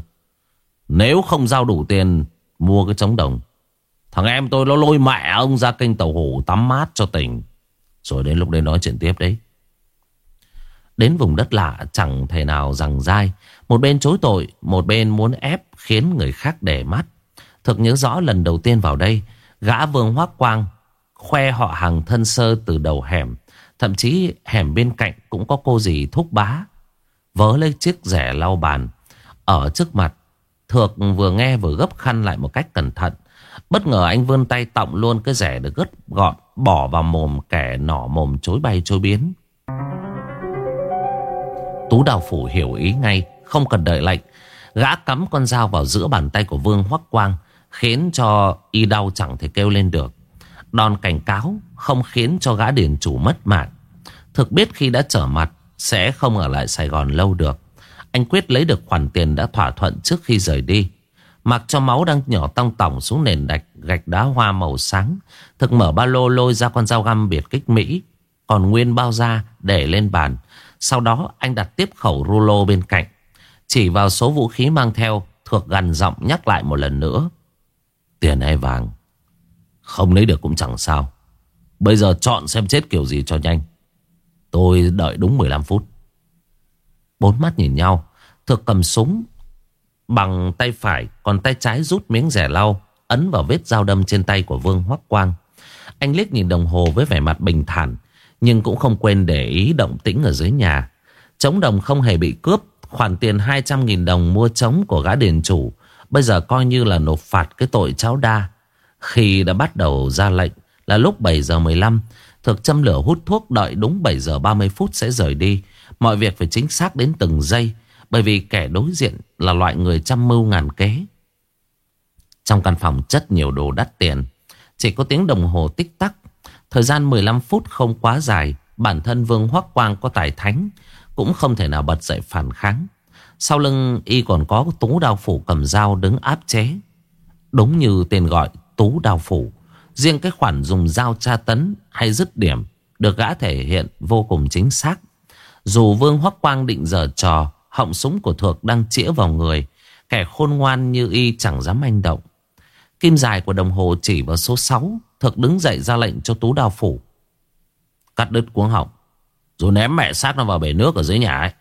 Nếu không giao đủ tiền, Mua cái trống đồng. Thằng em tôi nó lôi mẹ ông ra kênh tàu hủ tắm mát cho tỉnh. Rồi đến lúc đấy nói chuyện tiếp đấy. Đến vùng đất lạ, chẳng thể nào rằng dai. Một bên chối tội, Một bên muốn ép khiến người khác để mắt. Thực nhớ rõ lần đầu tiên vào đây, Gã vương hoác quang Khoe họ hàng thân sơ từ đầu hẻm. Thậm chí hẻm bên cạnh Cũng có cô dì thúc bá, Vớ lấy chiếc rẻ lau bàn. Ở trước mặt, Thược vừa nghe vừa gấp khăn lại một cách cẩn thận. Bất ngờ anh vươn tay tọng luôn cái rẻ được gất gọn, Bỏ vào mồm kẻ nỏ mồm chối bay chối biến. Tú đào phủ hiểu ý ngay, Không cần đợi lệnh. Gã cắm con dao vào giữa bàn tay của Vương Hoắc Quang, Khiến cho y đau chẳng thể kêu lên được. Đòn cảnh cáo không khiến cho gã điền chủ mất mạng. Thực biết khi đã trở mặt, Sẽ không ở lại Sài Gòn lâu được. Anh quyết lấy được khoản tiền đã thỏa thuận trước khi rời đi. Mặc cho máu đang nhỏ tong tỏng xuống nền đạch, gạch đá hoa màu sáng, Thực mở ba lô lôi ra con dao găm biệt kích Mỹ, Còn nguyên bao da để lên bàn. Sau đó, anh đặt tiếp khẩu rulo bên cạnh. Chỉ vào số vũ khí mang theo, Thuộc gần giọng nhắc lại một lần nữa. Tiền hay vàng, Không lấy được cũng chẳng sao. Bây giờ chọn xem chết kiểu gì cho nhanh. Tôi đợi đúng 15 phút. Bốn mắt nhìn nhau. Thực cầm súng Bằng tay phải, Còn tay trái rút miếng rẻ lau, Ấn vào vết dao đâm trên tay của Vương Hoắc Quang. Anh liếc nhìn đồng hồ với vẻ mặt bình thản, Nhưng cũng không quên để ý động tĩnh ở dưới nhà. Trống đồng không hề bị cướp, Khoản tiền 200.000 đồng mua trống của gã đền chủ. Bây giờ coi như là nộp phạt cái tội cháu đa. Khi đã bắt đầu ra lệnh là lúc 7 giờ 15 Thực châm lửa hút thuốc đợi đúng 7 giờ 30 phút sẽ rời đi. Mọi việc phải chính xác đến từng giây, Bởi vì kẻ đối diện là loại người trăm mưu ngàn kế. Trong căn phòng chất nhiều đồ đắt tiền, Chỉ có tiếng đồng hồ tích tắc. Thời gian 15 phút không quá dài, Bản thân Vương Hoắc Quang có tài thánh, Cũng không thể nào bật dậy phản kháng. Sau lưng y còn có tú đao phủ cầm dao đứng áp chế. Đúng như tên gọi, tú đao phủ. Riêng cái khoản dùng dao tra tấn hay dứt điểm được gã thể hiện vô cùng chính xác. Dù Vương Hoắc Quang định giờ trò, họng súng của Thược đang chĩa vào người. Kẻ khôn ngoan như y chẳng dám manh động. Kim dài của đồng hồ chỉ vào số 6. Thược đứng dậy ra lệnh cho tú đào phủ. Cắt đứt cuống họng. Rồi ném mẹ xác nó vào bể nước ở dưới nhà ấy.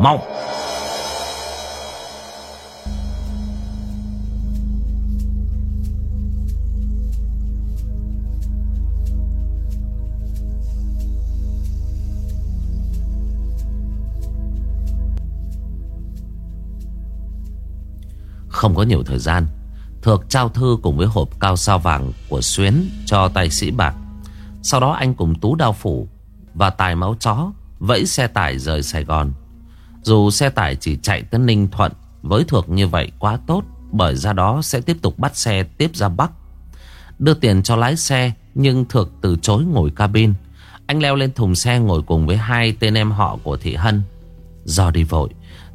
Mong! Không có nhiều thời gian, Thược trao thư cùng với hộp cao sao vàng của Xuyến cho tài sĩ bạc. Sau đó anh cùng Tú Đao Phủ và Tài Máu Chó vẫy xe tải rời Sài Gòn. Dù xe tải chỉ chạy tới Ninh Thuận, với Thược như vậy quá tốt, Bởi ra đó sẽ tiếp tục bắt xe tiếp ra Bắc. Đưa tiền cho lái xe, Nhưng Thược từ chối ngồi cabin. Anh leo lên thùng xe ngồi cùng với hai tên em họ của Thị Hân. Do đi vội,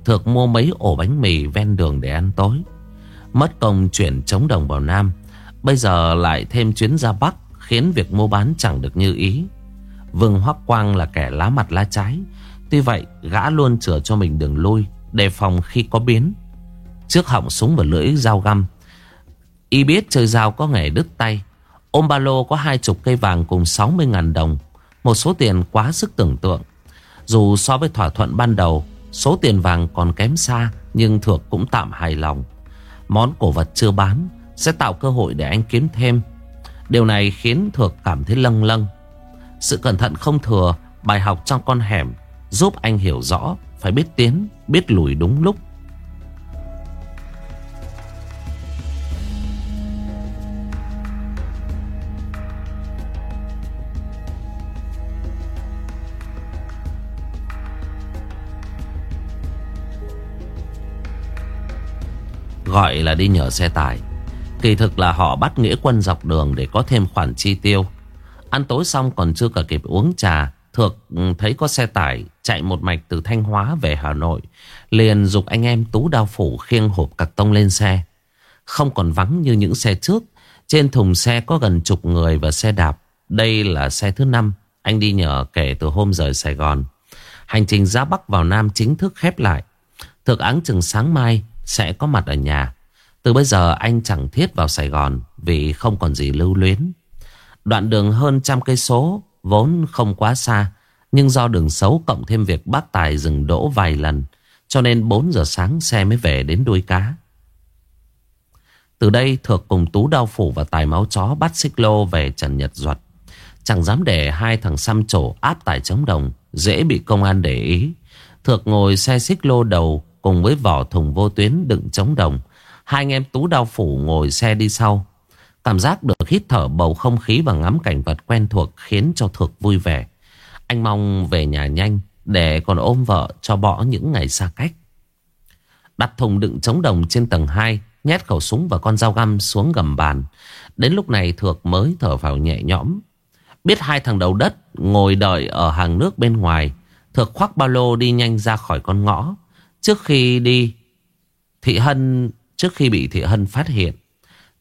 Thược mua mấy ổ bánh mì ven đường để ăn tối. Mất công chuyển chống đồng vào Nam, Bây giờ lại thêm chuyến ra Bắc Khiến việc mua bán chẳng được như ý. Vương Hoắc Quang là kẻ lá mặt lá trái, Tuy vậy gã luôn chừa cho mình đường lui, Đề phòng khi có biến. Trước họng súng và lưỡi dao găm, Y biết chơi dao có nghề đứt tay. Ôm ba lô có hai chục cây vàng cùng 60.000 đồng, Một số tiền quá sức tưởng tượng. Dù so với thỏa thuận ban đầu, Số tiền vàng còn kém xa Nhưng Thược cũng tạm hài lòng. Món cổ vật chưa bán Sẽ tạo cơ hội để anh kiếm thêm. Điều này khiến Thược cảm thấy lâng lâng. Sự cẩn thận không thừa Bài học trong con hẻm Giúp anh hiểu rõ Phải biết tiến, biết lùi đúng lúc. Gọi là đi nhờ xe tải. Kỳ thực là họ bắt nghĩa quân dọc đường Để có thêm khoản chi tiêu. Ăn tối xong còn chưa cả kịp uống trà, Thược ừ, thấy có xe tải Chạy một mạch từ Thanh Hóa về Hà Nội, Liền dục anh em tú đao phủ Khiêng hộp cạc tông lên xe. Không còn vắng như những xe trước, Trên thùng xe có gần chục người và xe đạp. Đây là xe thứ năm, Anh đi nhờ kể từ hôm rời Sài Gòn. Hành trình ra Bắc vào Nam chính thức khép lại. Thực áng chừng sáng mai sẽ có mặt ở nhà. Từ bây giờ anh chẳng thiết vào Sài Gòn vì không còn gì lưu luyến. Đoạn đường hơn trăm cây số vốn không quá xa, nhưng do đường xấu cộng thêm việc bác Tài dừng đỗ vài lần, cho nên 4 giờ sáng xe mới về đến đuôi cá. Từ đây Thược cùng Tú Đao Phủ và Tài Máu Chó bắt xích lô về Trần Nhật Duật. Chẳng dám để hai thằng xăm trổ áp tài chống đồng, dễ bị công an để ý. Thược ngồi xe xích lô đầu cùng với vỏ thùng vô tuyến đựng chống đồng. Hai anh em tú đao phủ ngồi xe đi sau. Cảm giác được hít thở bầu không khí và ngắm cảnh vật quen thuộc khiến cho Thược vui vẻ. Anh mong về nhà nhanh để còn ôm vợ cho bỏ những ngày xa cách. Đặt thùng đựng chống đồng trên tầng 2, nhét khẩu súng và con dao găm xuống gầm bàn. Đến lúc này Thược mới thở vào nhẹ nhõm. Biết hai thằng đầu đất ngồi đợi ở hàng nước bên ngoài. Thược khoác ba lô đi nhanh ra khỏi con ngõ. Trước khi đi, Thị Hân, Trước khi bị Thị Hân phát hiện,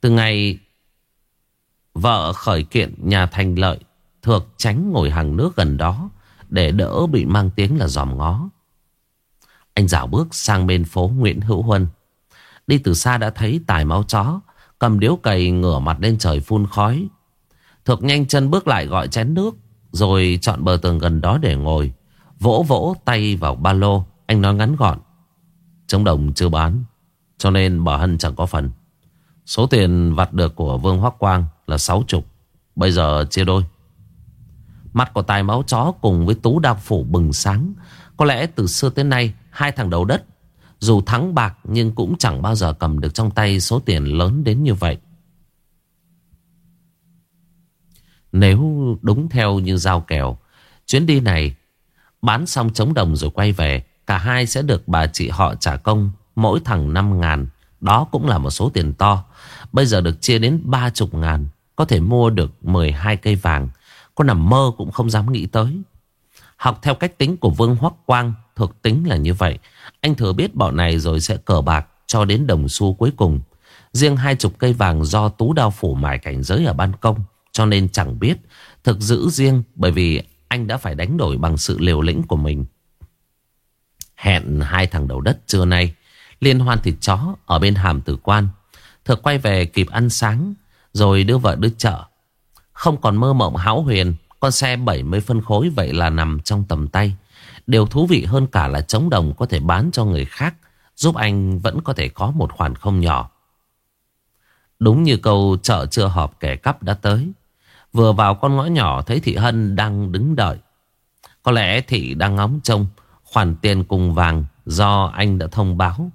Từ ngày Vợ khởi kiện nhà thành lợi Thược tránh ngồi hàng nước gần đó Để đỡ bị mang tiếng là dòm ngó. Anh dạo bước sang bên phố Nguyễn Hữu Huân. Đi từ xa đã thấy tài máu chó, Cầm điếu cày ngửa mặt lên trời phun khói. Thược nhanh chân bước lại gọi chén nước, Rồi chọn bờ tường gần đó để ngồi. Vỗ vỗ tay vào ba lô, Anh nói ngắn gọn. Trống đồng chưa bán, Cho nên bà Hân chẳng có phần. Số tiền vặt được của Vương Hoác Quang là 60 Bây giờ chia đôi. Mặt của tài máu chó cùng với Tú Đao Phủ bừng sáng. Có lẽ từ xưa tới nay, Hai thằng đầu đất, Dù thắng bạc nhưng cũng chẳng bao giờ cầm được trong tay Số tiền lớn đến như vậy. Nếu đúng theo như giao kèo, Chuyến đi này Bán xong chống đồng rồi quay về Cả hai sẽ được bà chị họ trả công Mỗi thằng 5 ngàn. Đó cũng là một số tiền to. Bây giờ được chia đến 30 ngàn, Có thể mua được 12 cây vàng. Có nằm mơ cũng không dám nghĩ tới. Học theo cách tính của Vương Hoắc Quang Thực tính là như vậy. Anh thừa biết bọn này rồi sẽ cờ bạc Cho đến đồng xu cuối cùng. Riêng hai chục cây vàng do tú đao phủ mải cảnh giới ở ban công, Cho nên chẳng biết Thực giữ riêng, bởi vì anh đã phải đánh đổi bằng sự liều lĩnh của mình. Hẹn hai thằng đầu đất trưa nay. Liên hoan thịt chó ở bên hàm tử quan. Thực quay về kịp ăn sáng, Rồi đưa vợ đưa chợ. Không còn mơ mộng háo huyền, Con xe 70 phân khối vậy là nằm trong tầm tay. Điều thú vị hơn cả là chống đồng có thể bán cho người khác, Giúp anh vẫn có thể có một khoản không nhỏ. Đúng như câu chợ chưa họp kẻ cắp đã tới. Vừa vào con ngõ nhỏ thấy thị Hân đang đứng đợi. Có lẽ thị đang ngóng trông. Khoản tiền cùng vàng do anh đã thông báo.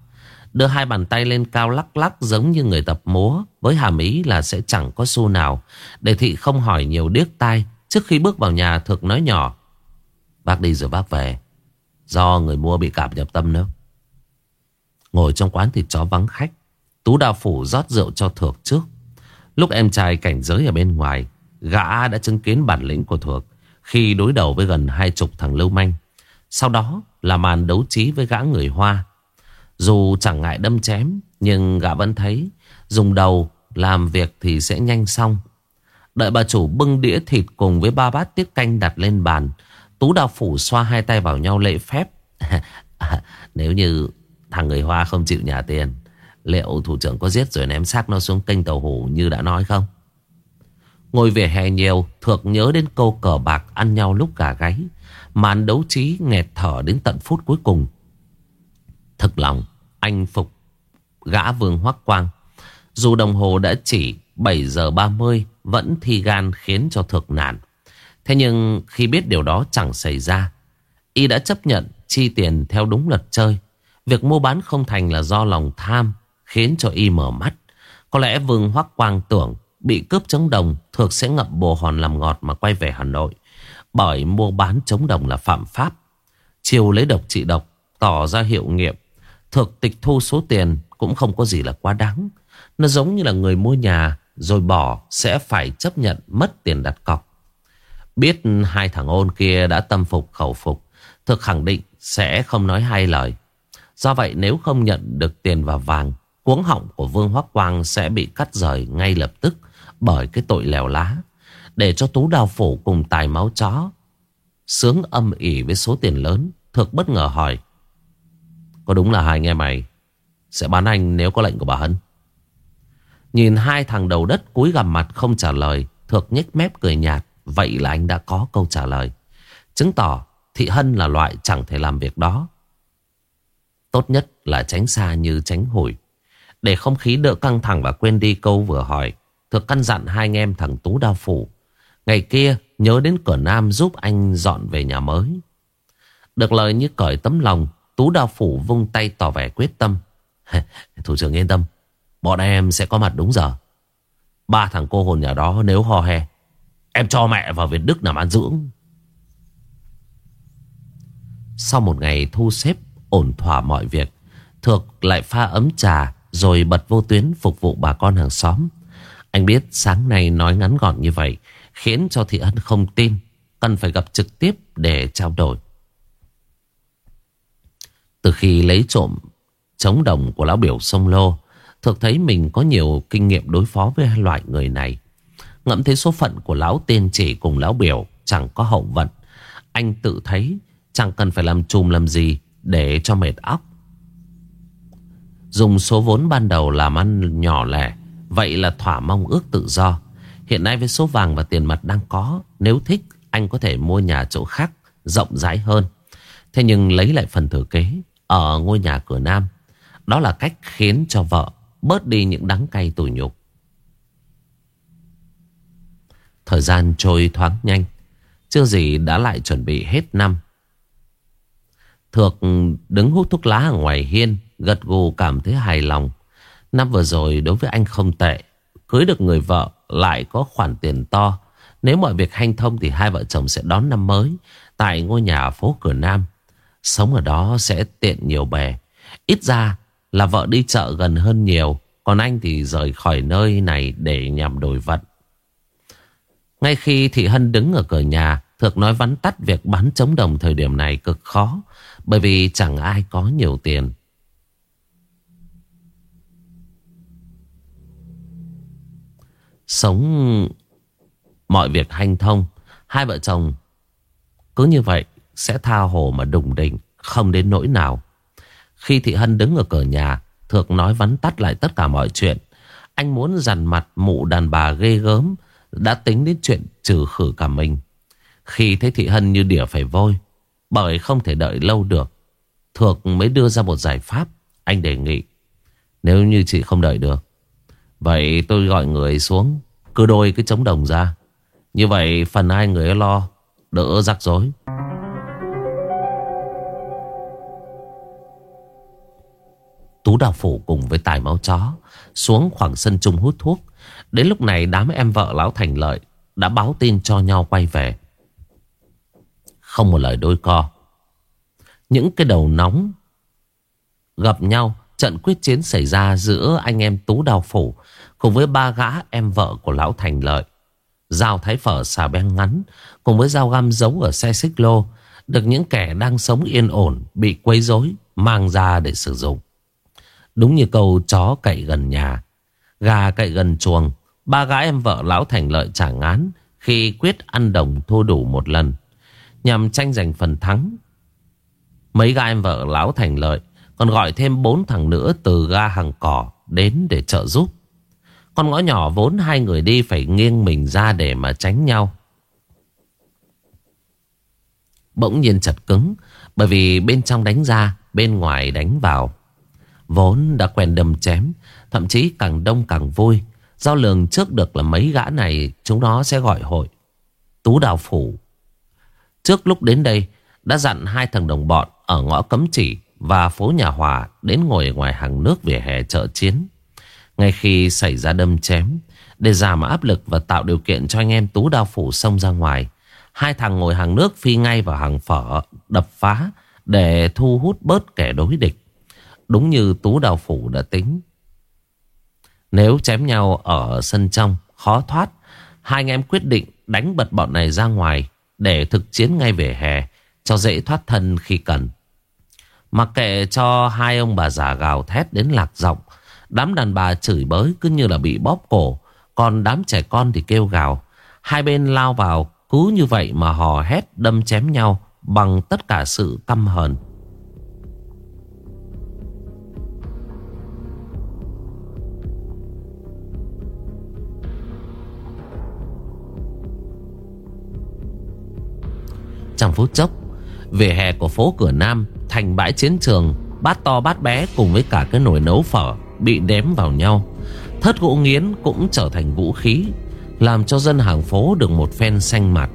Đưa hai bàn tay lên cao lắc lắc giống như người tập múa. Với hàm ý là sẽ chẳng có xu nào. Để thị không hỏi nhiều điếc tai. Trước khi bước vào nhà thực nói nhỏ. Bác đi rồi bác về. Do người mua bị cảm nhập tâm nữa. Ngồi trong quán thịt chó vắng khách. Tú đào phủ rót rượu cho thược trước. Lúc em trai cảnh giới ở bên ngoài. Gã đã chứng kiến bản lĩnh của Thược Khi đối đầu với gần hai chục thằng lưu manh sau đó là màn đấu trí với gã người Hoa. Dù chẳng ngại đâm chém, Nhưng gã vẫn thấy Dùng đầu làm việc thì sẽ nhanh xong. Đợi bà chủ bưng đĩa thịt cùng với ba bát tiết canh đặt lên bàn, Tú đào phủ xoa hai tay vào nhau lệ phép. Nếu như thằng người Hoa không chịu nhà tiền, Liệu thủ trưởng có giết rồi ném xác nó xuống kênh tàu hủ như đã nói không? Ngồi về hè nhiều, Thược nhớ đến câu cờ bạc ăn nhau lúc gà gáy. Màn đấu trí nghẹt thở đến tận phút cuối cùng. Thực lòng, Anh phục Gã vương hoắc quang. Dù đồng hồ đã chỉ 7 giờ 30 Vẫn thi gan khiến cho Thược nản. Thế nhưng khi biết điều đó chẳng xảy ra, Y đã chấp nhận chi tiền theo đúng luật chơi. Việc mua bán không thành là do lòng tham Khiến cho Y mở mắt. Có lẽ Vương Hoắc Quang tưởng Bị cướp chống đồng, Thược sẽ ngậm bồ hòn làm ngọt mà quay về Hà Nội. Bởi mua bán chống đồng là phạm pháp. Chiều lấy độc trị độc, Tỏ ra hiệu nghiệm. Thực tịch thu số tiền Cũng không có gì là quá đáng. Nó giống như là người mua nhà, Rồi bỏ sẽ phải chấp nhận mất tiền đặt cọc. Biết hai thằng ôn kia đã tâm phục khẩu phục, Thực khẳng định sẽ không nói hai lời. Do vậy nếu không nhận được tiền và vàng, Cuống họng của Vương Hoắc Quang sẽ bị cắt rời ngay lập tức Bởi cái tội lèo lá. Để cho Tú Đào Phủ cùng tài máu chó. Sướng âm ỉ với số tiền lớn Thực bất ngờ hỏi, Có đúng là hai nghe mày Sẽ bán anh nếu có lệnh của bà Hân? Nhìn hai thằng đầu đất cúi gằm mặt không trả lời Thực nhếch mép cười nhạt, Vậy là anh đã có câu trả lời. Chứng tỏ Thị Hân là loại chẳng thể làm việc đó. Tốt nhất là tránh xa như tránh hủi Để không khí đỡ căng thẳng và quên đi câu vừa hỏi Thực căn dặn hai anh em thằng Tú Đao Phủ Ngày kia, nhớ đến cửa Nam giúp anh dọn về nhà mới. Được lời như cởi tấm lòng, Tú Đao Phủ vung tay tỏ vẻ quyết tâm. Thủ trưởng yên tâm, Bọn em sẽ có mặt đúng giờ. Ba thằng cô hồn nhà đó nếu ho hè Em cho mẹ vào Việt Đức nằm ăn dưỡng. Sau một ngày thu xếp ổn thỏa mọi việc, Thược lại pha ấm trà Rồi bật vô tuyến phục vụ bà con hàng xóm. Anh biết sáng nay nói ngắn gọn như vậy Khiến cho Thị Ân không tin, Cần phải gặp trực tiếp để trao đổi. Từ khi lấy trộm Chống đồng của lão biểu sông Lô Thực thấy mình có nhiều kinh nghiệm đối phó với loại người này. Ngẫm thấy số phận của lão tiên chỉ cùng lão biểu Chẳng có hậu vận, Anh tự thấy chẳng cần phải làm chùm làm gì Để cho mệt óc. Dùng số vốn ban đầu làm ăn nhỏ lẻ, Vậy là thỏa mong ước tự do. Hiện nay với số vàng và tiền mặt đang có, Nếu thích, anh có thể mua nhà chỗ khác, Rộng rãi hơn. Thế nhưng lấy lại phần thừa kế Ở ngôi nhà cửa Nam, Đó là cách khiến cho vợ Bớt đi những đắng cay tủi nhục. Thời gian trôi thoáng nhanh, Chưa gì đã lại chuẩn bị hết năm. Thược đứng hút thuốc lá ở ngoài hiên, Gật gù cảm thấy hài lòng. Năm vừa rồi đối với anh không tệ, Cưới được người vợ lại có khoản tiền to. Nếu mọi việc hanh thông thì hai vợ chồng sẽ đón năm mới Tại ngôi nhà phố cửa Nam. Sống ở đó sẽ tiện nhiều bè. Ít ra là vợ đi chợ gần hơn nhiều Còn anh thì rời khỏi nơi này để nhằm đổi vận. Ngay khi Thị Hân đứng ở cửa nhà, Thược nói vắn tắt việc bán chống đồng thời điểm này cực khó, bởi vì chẳng ai có nhiều tiền. Sống mọi việc hanh thông, hai vợ chồng cứ như vậy sẽ tha hồ mà đùng đỉnh, không đến nỗi nào. Khi Thị Hân đứng ở cửa nhà, Thược nói vắn tắt lại tất cả mọi chuyện. Anh muốn dằn mặt mụ đàn bà ghê gớm, đã tính đến chuyện trừ khử cả mình. Khi thấy Thị Hân như đỉa phải vôi, bởi không thể đợi lâu được, Thược mới đưa ra một giải pháp. Anh đề nghị, nếu như chị không đợi được, vậy tôi gọi người xuống, cứ đôi cái chống đồng ra. Như vậy phần hai người lo, đỡ rắc rối. Tú Đào Phủ cùng với tài máu chó xuống khoảng sân trung hút thuốc. Đến lúc này đám em vợ lão thành lợi đã báo tin cho nhau quay về. Không một lời đôi co. Những cái đầu nóng gặp nhau, trận quyết chiến xảy ra giữa anh em Tú Đào Phủ cùng với ba gã em vợ của lão thành lợi. Dao thái phở xà beng ngắn Cùng với dao găm giấu ở xe xích lô, Được những kẻ đang sống yên ổn, Bị quấy rối, Mang ra để sử dụng Đúng như câu chó cậy gần nhà, Gà cậy gần chuồng, Ba gã em vợ lão thành lợi trả ngán Khi quyết ăn đồng thua đủ một lần, Nhằm tranh giành phần thắng Mấy gã em vợ lão thành lợi còn gọi thêm bốn thằng nữa từ ga hàng cỏ Đến để trợ giúp. Con ngõ nhỏ vốn hai người đi Phải nghiêng mình ra để mà tránh nhau. Bỗng nhiên chật cứng, Bởi vì bên trong đánh ra, Bên ngoài đánh vào. Vốn đã quen đâm chém, Thậm chí càng đông càng vui. Do lường trước được là mấy gã này, Chúng nó sẽ gọi hội. Tú đào phủ. Trước lúc đến đây, Đã dặn hai thằng đồng bọn Ở ngõ cấm chỉ và phố nhà Hòa Đến ngồi ngoài hàng nước vỉa hè chợ chiến. Ngay khi xảy ra đâm chém, Để giảm áp lực và tạo điều kiện cho anh em Tú đào phủ xông ra ngoài, Hai thằng ngồi hàng nước phi ngay vào hàng phở Đập phá Để thu hút bớt kẻ đối địch. Đúng như Tú Đào Phủ đã tính. Nếu chém nhau ở sân trong, Khó thoát, Hai anh em quyết định đánh bật bọn này ra ngoài Để thực chiến ngay về hè Cho dễ thoát thân khi cần. Mặc kệ cho hai ông bà già gào thét đến lạc giọng, Đám đàn bà chửi bới cứ như là bị bóp cổ. Còn đám trẻ con thì kêu gào. Hai bên lao vào, cứ như vậy mà hò hét đâm chém nhau Bằng tất cả sự căm hờn. Trong phút chốc Về hè của phố cửa Nam Thành bãi chiến trường, Bát to bát bé cùng với cả cái nồi nấu phở Bị đếm vào nhau. Thất gỗ nghiến cũng trở thành vũ khí, Làm cho dân hàng phố được một phen xanh mặt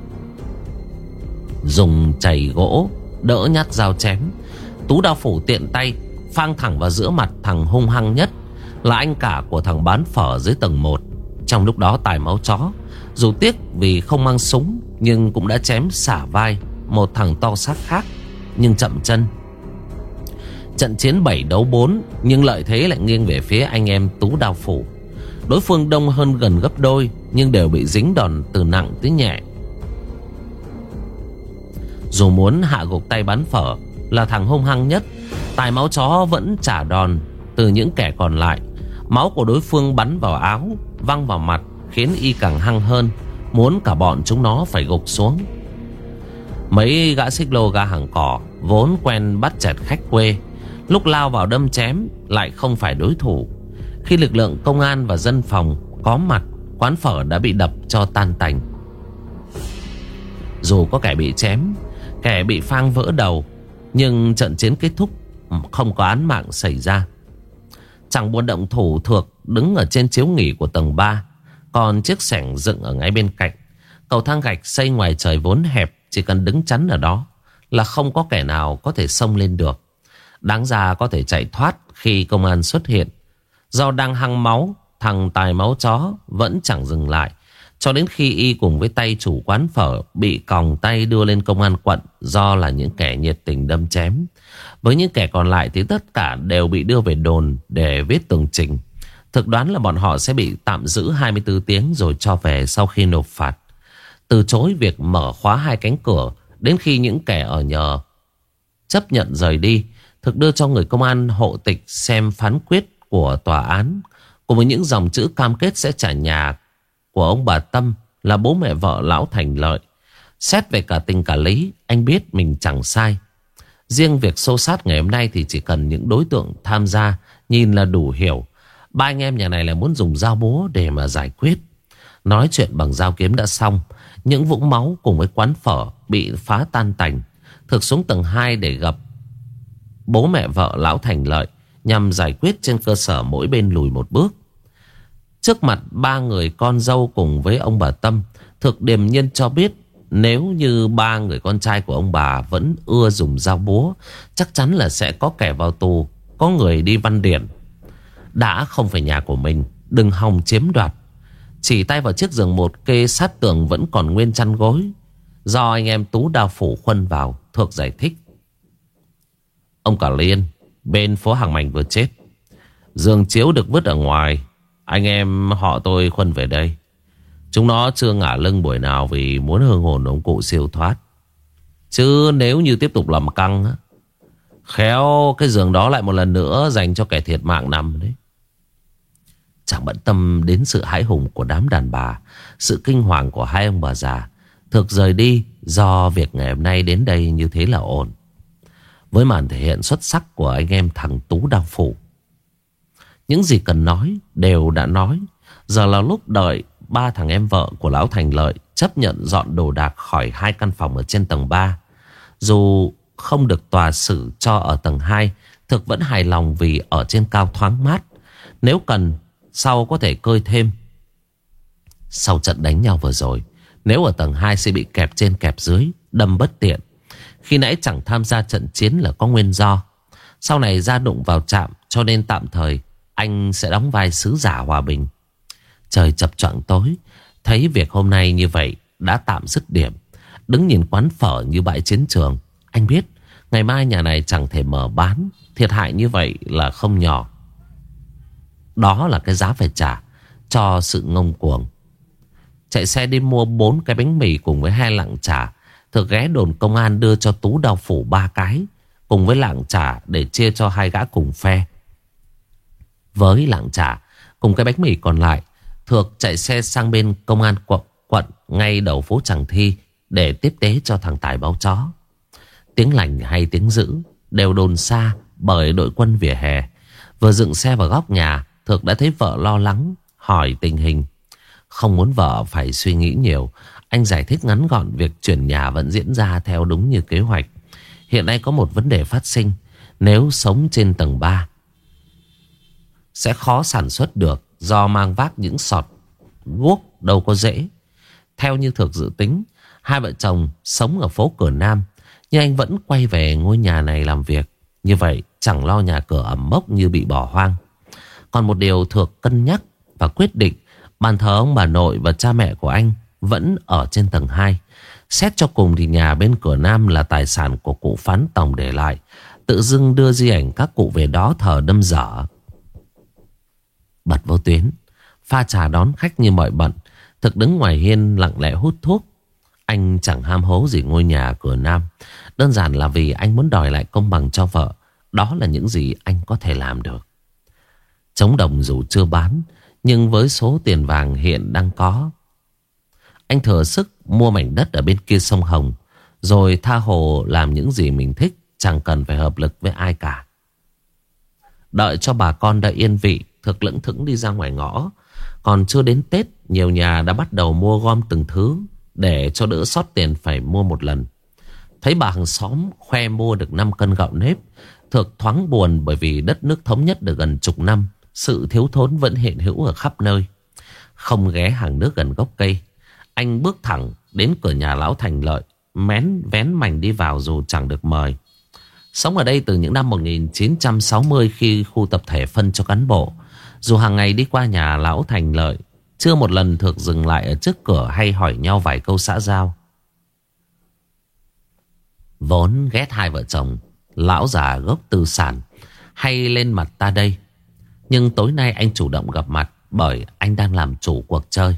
Dùng chày gỗ, Đỡ nhát dao chém, Tú đao phủ tiện tay, Phang thẳng vào giữa mặt thằng hung hăng nhất, Là anh cả của thằng bán phở dưới tầng 1 Trong lúc đó tài máu chó, Dù tiếc vì không mang súng, Nhưng cũng đã chém xả vai một thằng to xác khác, Nhưng chậm chân. Trận chiến 7 đấu 4 Nhưng lợi thế lại nghiêng về phía anh em Tú Đao Phủ. Đối phương đông hơn gần gấp đôi, Nhưng đều bị dính đòn từ nặng tới nhẹ. Dù muốn hạ gục tay bắn phở Là thằng hung hăng nhất, Tài máu chó vẫn trả đòn Từ những kẻ còn lại. Máu của đối phương bắn vào áo, Văng vào mặt, Khiến y càng hăng hơn, Muốn cả bọn chúng nó phải gục xuống. Mấy gã xích lô ga hàng cỏ Vốn quen bắt chẹt khách quê Lúc lao vào đâm chém, Lại không phải đối thủ. Khi lực lượng công an và dân phòng Có mặt, Quán phở đã bị đập cho tan tành. Dù có kẻ bị chém, Kẻ bị phang vỡ đầu, Nhưng trận chiến kết thúc Không có án mạng xảy ra. Chẳng buôn động thủ thuộc Đứng ở trên chiếu nghỉ của tầng 3 Còn chiếc sẻng dựng ở ngay bên cạnh. Cầu thang gạch xây ngoài trời vốn hẹp, chỉ cần đứng chắn ở đó Là không có kẻ nào có thể xông lên được. Đáng ra có thể chạy thoát Khi công an xuất hiện. Do đang hăng máu, Thằng tài máu chó vẫn chẳng dừng lại. Cho đến khi y cùng với tay chủ quán phở Bị còng tay đưa lên công an quận Do là những kẻ nhiệt tình đâm chém. Với những kẻ còn lại thì tất cả đều bị đưa về đồn Để viết tường trình. Thực đoán là bọn họ sẽ bị tạm giữ 24 tiếng Rồi cho về sau khi nộp phạt. Từ chối việc mở khóa hai cánh cửa, Đến khi những kẻ ở nhờ Chấp nhận rời đi Thực đưa cho người công an hộ tịch Xem phán quyết của tòa án. Cùng với những dòng chữ cam kết sẽ trả nhà Của ông bà Tâm Là bố mẹ vợ lão thành lợi. Xét về cả tình cả lý, Anh biết mình chẳng sai. Riêng việc sâu sát ngày hôm nay Thì chỉ cần những đối tượng tham gia, Nhìn là đủ hiểu. Ba anh em nhà này là muốn dùng dao búa để mà giải quyết. Nói chuyện bằng dao kiếm đã xong, những vũng máu cùng với quán phở bị phá tan tành. Thực xuống tầng 2 để gặp bố mẹ vợ lão thành lợi nhằm giải quyết trên cơ sở mỗi bên lùi một bước. Trước mặt ba người con dâu cùng với ông bà Tâm, thực điềm nhân cho biết nếu như ba người con trai của ông bà vẫn ưa dùng dao búa, chắc chắn là sẽ có kẻ vào tù, có người đi văn điển. Đã không phải nhà của mình, đừng hòng chiếm đoạt. Chỉ tay vào chiếc giường một kê sát tường vẫn còn nguyên chăn gối. Do anh em Tú đào phủ khuân vào, thuộc giải thích. Ông cả Liên, bên phố hàng mảnh vừa chết. Giường chiếu được vứt ở ngoài. Anh em họ tôi khuân về đây. Chúng nó chưa ngả lưng buổi nào vì muốn hương hồn ông cụ siêu thoát. Chứ nếu như tiếp tục làm căng á, Khéo cái giường đó lại một lần nữa dành cho kẻ thiệt mạng nằm đấy. Chẳng bận tâm đến sự hãi hùng của đám đàn bà, sự kinh hoàng của hai ông bà già. Thực rời đi do việc ngày hôm nay đến đây như thế là ổn. Với màn thể hiện xuất sắc của anh em thằng Tú Đăng Phủ. Những gì cần nói đều đã nói. Giờ là lúc đợi ba thằng em vợ của Lão Thành Lợi chấp nhận dọn đồ đạc khỏi hai căn phòng ở trên tầng 3. Dù không được tòa xử cho ở tầng 2, thực vẫn hài lòng vì ở trên cao thoáng mát. Nếu cần, sau có thể cơi thêm. Sau trận đánh nhau vừa rồi, nếu ở tầng 2 sẽ bị kẹp trên kẹp dưới, đâm bất tiện. Khi nãy chẳng tham gia trận chiến là có nguyên do. Sau này ra đụng vào trạm cho nên tạm thời anh sẽ đóng vai sứ giả hòa bình. Trời chập choạng tối, thấy việc hôm nay như vậy đã tạm dứt điểm. Đứng nhìn quán phở như bãi chiến trường, anh biết ngày mai nhà này chẳng thể mở bán, thiệt hại như vậy là không nhỏ. Đó là cái giá phải trả cho sự ngông cuồng. Chạy xe đi mua bốn cái bánh mì cùng với hai lạng trà. Thực ghé đồn công an đưa cho Tú đào phủ ba cái. Cùng với lạng trà để chia cho hai gã cùng phe. Với lạng trà cùng cái bánh mì còn lại. Thược chạy xe sang bên công an quận, quận ngay đầu phố Tràng Thi để tiếp tế cho thằng Tài báo chó. Tiếng lành hay tiếng dữ đều đồn xa bởi đội quân vỉa hè. Vừa dựng xe vào góc nhà, Thược đã thấy vợ lo lắng, hỏi tình hình. Không muốn vợ phải suy nghĩ nhiều, anh giải thích ngắn gọn việc chuyển nhà vẫn diễn ra theo đúng như kế hoạch. Hiện nay có một vấn đề phát sinh, nếu sống trên tầng 3 sẽ khó sản xuất được do mang vác những sọt guốc đâu có dễ. Theo như thực dự tính, hai vợ chồng sống ở phố Cửa Nam, nhưng anh vẫn quay về ngôi nhà này làm việc. Như vậy chẳng lo nhà cửa ẩm mốc như bị bỏ hoang. Còn một điều Thược cân nhắc và quyết định Bàn thờ ông bà nội và cha mẹ của anh vẫn ở trên tầng 2 Xét cho cùng thì nhà bên cửa nam Là tài sản của cụ phán tổng để lại. Tự dưng đưa di ảnh các cụ về đó thờ đâm dở. Bật vô tuyến, Pha trà đón khách như mọi bận. Thực đứng ngoài hiên lặng lẽ hút thuốc. Anh chẳng ham hố gì ngôi nhà cửa nam. Đơn giản là vì anh muốn đòi lại công bằng cho vợ. Đó là những gì anh có thể làm được. Chống đồng dù chưa bán, Nhưng với số tiền vàng hiện đang có anh thừa sức mua mảnh đất ở bên kia sông Hồng, Rồi tha hồ làm những gì mình thích, Chẳng cần phải hợp lực với ai cả. Đợi cho bà con đã yên vị, Thực lững thững đi ra ngoài ngõ. Còn chưa đến Tết, Nhiều nhà đã bắt đầu mua gom từng thứ Để cho đỡ sót tiền phải mua một lần. Thấy bà hàng xóm khoe mua được 5 cân gạo nếp Thực thoáng buồn bởi vì đất nước thống nhất được gần chục năm, sự thiếu thốn vẫn hiện hữu ở khắp nơi. Không ghé hàng nước gần gốc cây anh bước thẳng đến cửa nhà lão thành lợi, Mén vén mảnh đi vào dù chẳng được mời. Sống ở đây từ những năm 1960 khi khu tập thể phân cho cán bộ. Dù hàng ngày đi qua nhà lão thành lợi, Chưa một lần thực dừng lại ở trước cửa hay hỏi nhau vài câu xã giao. Vốn ghét hai vợ chồng, Lão già gốc tư sản, Hay lên mặt ta đây. Nhưng tối nay anh chủ động gặp mặt bởi anh đang làm chủ cuộc chơi.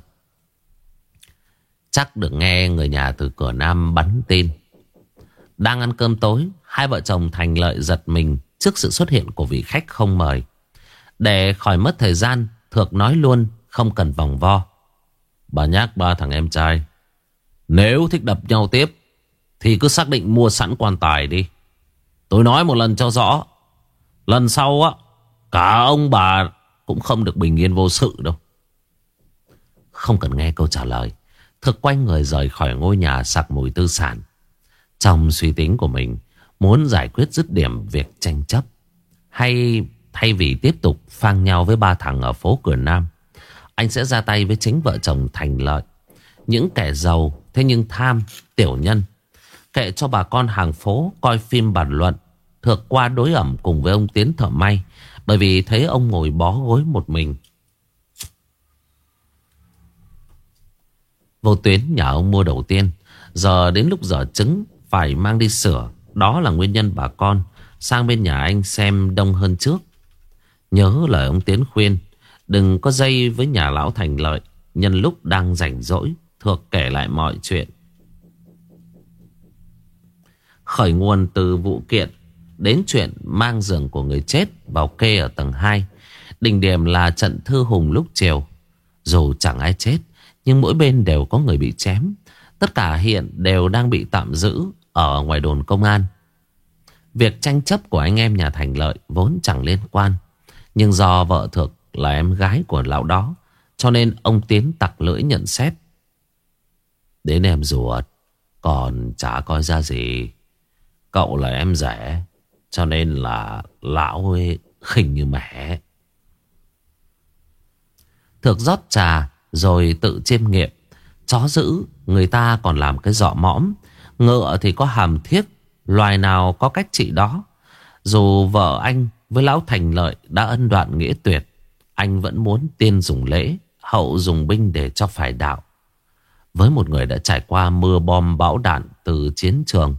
Chắc được nghe người nhà từ cửa Nam bắn tin. Đang ăn cơm tối, hai vợ chồng thành lợi giật mình trước sự xuất hiện của vị khách không mời. Để khỏi mất thời gian, Thược nói luôn, không cần vòng vo. Bà nhắc ba thằng em trai. Nếu thích đập nhau tiếp, thì cứ xác định mua sẵn quan tài đi. Tôi nói một lần cho rõ. Lần sau á, Cả ông bà cũng không được bình yên vô sự đâu. Không cần nghe câu trả lời. Thực quay người rời khỏi ngôi nhà sặc mùi tư sản. Trong suy tính của mình, muốn giải quyết dứt điểm việc tranh chấp. Hay thay vì tiếp tục phang nhau với ba thằng ở phố cửa Nam, anh sẽ ra tay với chính vợ chồng thành lợi. Những kẻ giàu, thế nhưng tham, tiểu nhân. Kệ cho bà con hàng phố coi phim bàn luận. Thược qua đối ẩm cùng với ông Tiến thợ may bởi vì thấy ông ngồi bó gối một mình Vô tuyến nhà ông mua đầu tiên. Giờ đến lúc dở trứng Phải mang đi sửa. Đó là nguyên nhân bà con. Sang bên nhà anh xem đông hơn trước. Nhớ lời ông Tiến khuyên, Đừng có dây với nhà lão thành lợi. Nhân lúc đang rảnh rỗi Thuộc kể lại mọi chuyện. Khởi nguồn từ vụ kiện, Đến chuyện mang giường của người chết Vào kê ở tầng 2 Đỉnh điểm là trận thư hùng lúc chiều. Dù chẳng ai chết nhưng mỗi bên đều có người bị chém. Tất cả hiện đều đang bị tạm giữ Ở ngoài đồn công an. Việc tranh chấp của anh em nhà Thành Lợi Vốn chẳng liên quan. Nhưng do vợ thực là em gái của lão đó, Cho nên ông Tiến tặc lưỡi nhận xét. Đến em ruột, Còn chả coi ra gì. Cậu là em rẻ, Cho nên là lão ấy khinh như mẹ. Thực rót trà rồi tự chiêm nghiệm. Chó giữ người ta còn làm cái dọ mõm. Ngựa thì có hàm thiết Loài nào có cách trị đó. Dù vợ anh với lão thành lợi Đã ân đoạn nghĩa tuyệt, Anh vẫn muốn tiên dùng lễ, Hậu dùng binh để cho phải đạo. Với một người đã trải qua mưa bom bão đạn Từ chiến trường,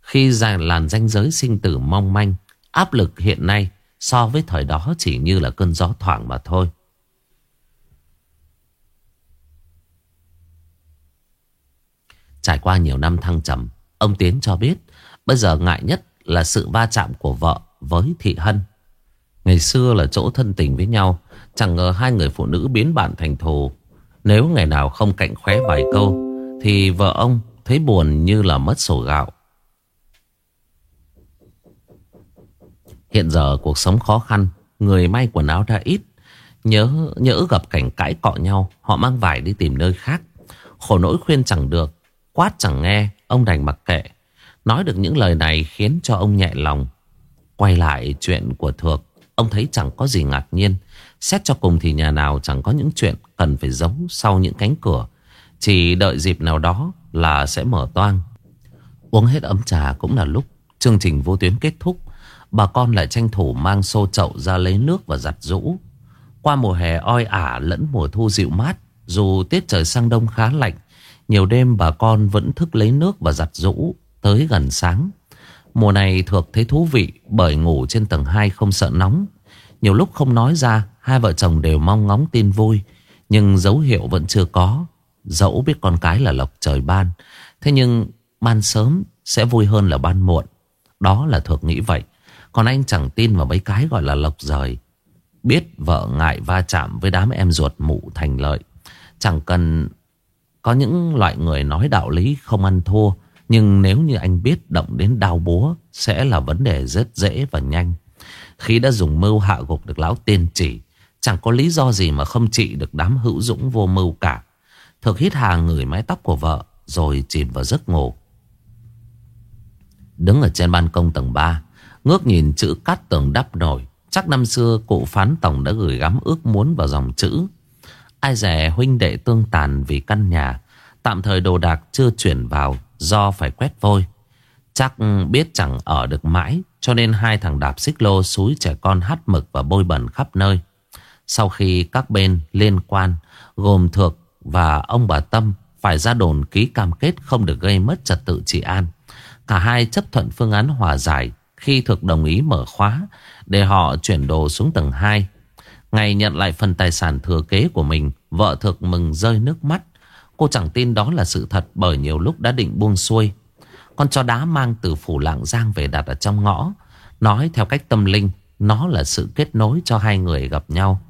Khi dàn làn danh giới sinh tử mong manh, Áp lực hiện nay So với thời đó chỉ như là cơn gió thoảng mà thôi. Trải qua nhiều năm thăng trầm, Ông Tiến cho biết, Bây giờ ngại nhất là sự va chạm của vợ với Thị Hân. Ngày xưa là chỗ thân tình với nhau, Chẳng ngờ hai người phụ nữ biến bạn thành thù. Nếu ngày nào không cạnh khóe vài câu, Thì vợ ông thấy buồn như là mất sổ gạo. Hiện giờ cuộc sống khó khăn, Người may quần áo đã ít. Nhớ, nhỡ gặp cảnh cãi cọ nhau, Họ mang vải đi tìm nơi khác. Khổ nỗi khuyên chẳng được Quát chẳng nghe, Ông đành mặc kệ. Nói được những lời này khiến cho ông nhẹ lòng. Quay lại chuyện của Thược, Ông thấy chẳng có gì ngạc nhiên. Xét cho cùng thì nhà nào chẳng có những chuyện Cần phải giấu sau những cánh cửa. Chỉ đợi dịp nào đó là sẽ mở toang. Uống hết ấm trà cũng là lúc Chương trình vô tuyến kết thúc. Bà con lại tranh thủ mang xô chậu ra lấy nước và giặt rũ. Qua mùa hè oi ả lẫn mùa thu dịu mát, Dù tiết trời sang đông khá lạnh nhiều đêm bà con vẫn thức lấy nước và giặt rũ tới gần sáng. Mùa này thuộc thấy thú vị bởi ngủ trên tầng 2 không sợ nóng. Nhiều lúc không nói ra, hai vợ chồng đều mong ngóng tin vui. Nhưng dấu hiệu vẫn chưa có. Dẫu biết con cái là lộc trời ban. Thế nhưng ban sớm sẽ vui hơn là ban muộn. Đó là thuộc nghĩ vậy. Còn anh chẳng tin vào mấy cái gọi là lộc rời. Biết vợ ngại va chạm với đám em ruột mụ thành lợi. Chẳng cần có những loại người nói đạo lý không ăn thua. Nhưng nếu như anh biết động đến đau búa sẽ là vấn đề rất dễ và nhanh. Khi đã dùng mưu hạ gục được lão tiên chỉ, chẳng có lý do gì mà không trị được đám hữu dũng vô mưu cả. Thực hít hà người mái tóc của vợ rồi chìm vào giấc ngủ. Đứng ở trên ban công tầng 3, ngước nhìn chữ cát tường đắp nổi. Chắc năm xưa cụ phán tổng đã gửi gắm ước muốn vào dòng chữ. Ai rẻ huynh đệ tương tàn vì căn nhà. Tạm thời đồ đạc chưa chuyển vào, Do phải quét vôi. Chắc biết chẳng ở được mãi, Cho nên hai thằng đạp xích lô Xúi trẻ con hắt mực và bôi bẩn khắp nơi. Sau khi các bên liên quan, Gồm Thược và ông bà Tâm Phải ra đồn ký cam kết Không được gây mất trật tự trị an. Cả hai chấp thuận phương án hòa giải Khi Thược đồng ý mở khóa Để họ chuyển đồ xuống tầng 2 Ngày nhận lại phần tài sản thừa kế của mình, Vợ thực mừng rơi nước mắt. Cô chẳng tin đó là sự thật Bởi nhiều lúc đã định buông xuôi. Con chó đá mang từ phủ lạng giang về đặt ở trong ngõ. Nói theo cách tâm linh, Nó là sự kết nối cho hai người gặp nhau.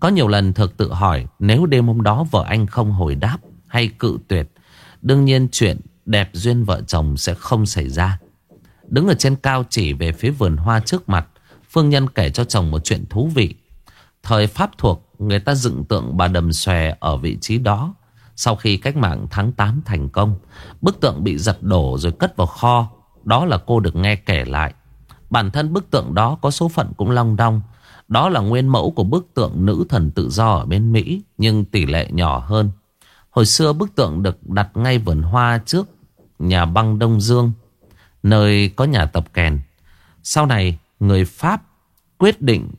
Có nhiều lần thực tự hỏi, Nếu đêm hôm đó vợ anh không hồi đáp Hay cự tuyệt, Đương nhiên chuyện đẹp duyên vợ chồng sẽ không xảy ra. Đứng ở trên cao chỉ về phía vườn hoa trước mặt, Phương Nhân kể cho chồng một chuyện thú vị. Thời Pháp thuộc người ta dựng tượng bà đầm xòe ở vị trí đó. Sau khi cách mạng tháng 8 thành công, bức tượng bị giật đổ rồi cất vào kho. Đó là cô được nghe kể lại. Bản thân bức tượng đó có số phận cũng long đong. Đó là nguyên mẫu của bức tượng nữ thần tự do ở bên Mỹ, nhưng tỷ lệ nhỏ hơn. Hồi xưa bức tượng được đặt ngay vườn hoa trước nhà băng Đông Dương, nơi có nhà tập kèn. Sau này, người Pháp quyết định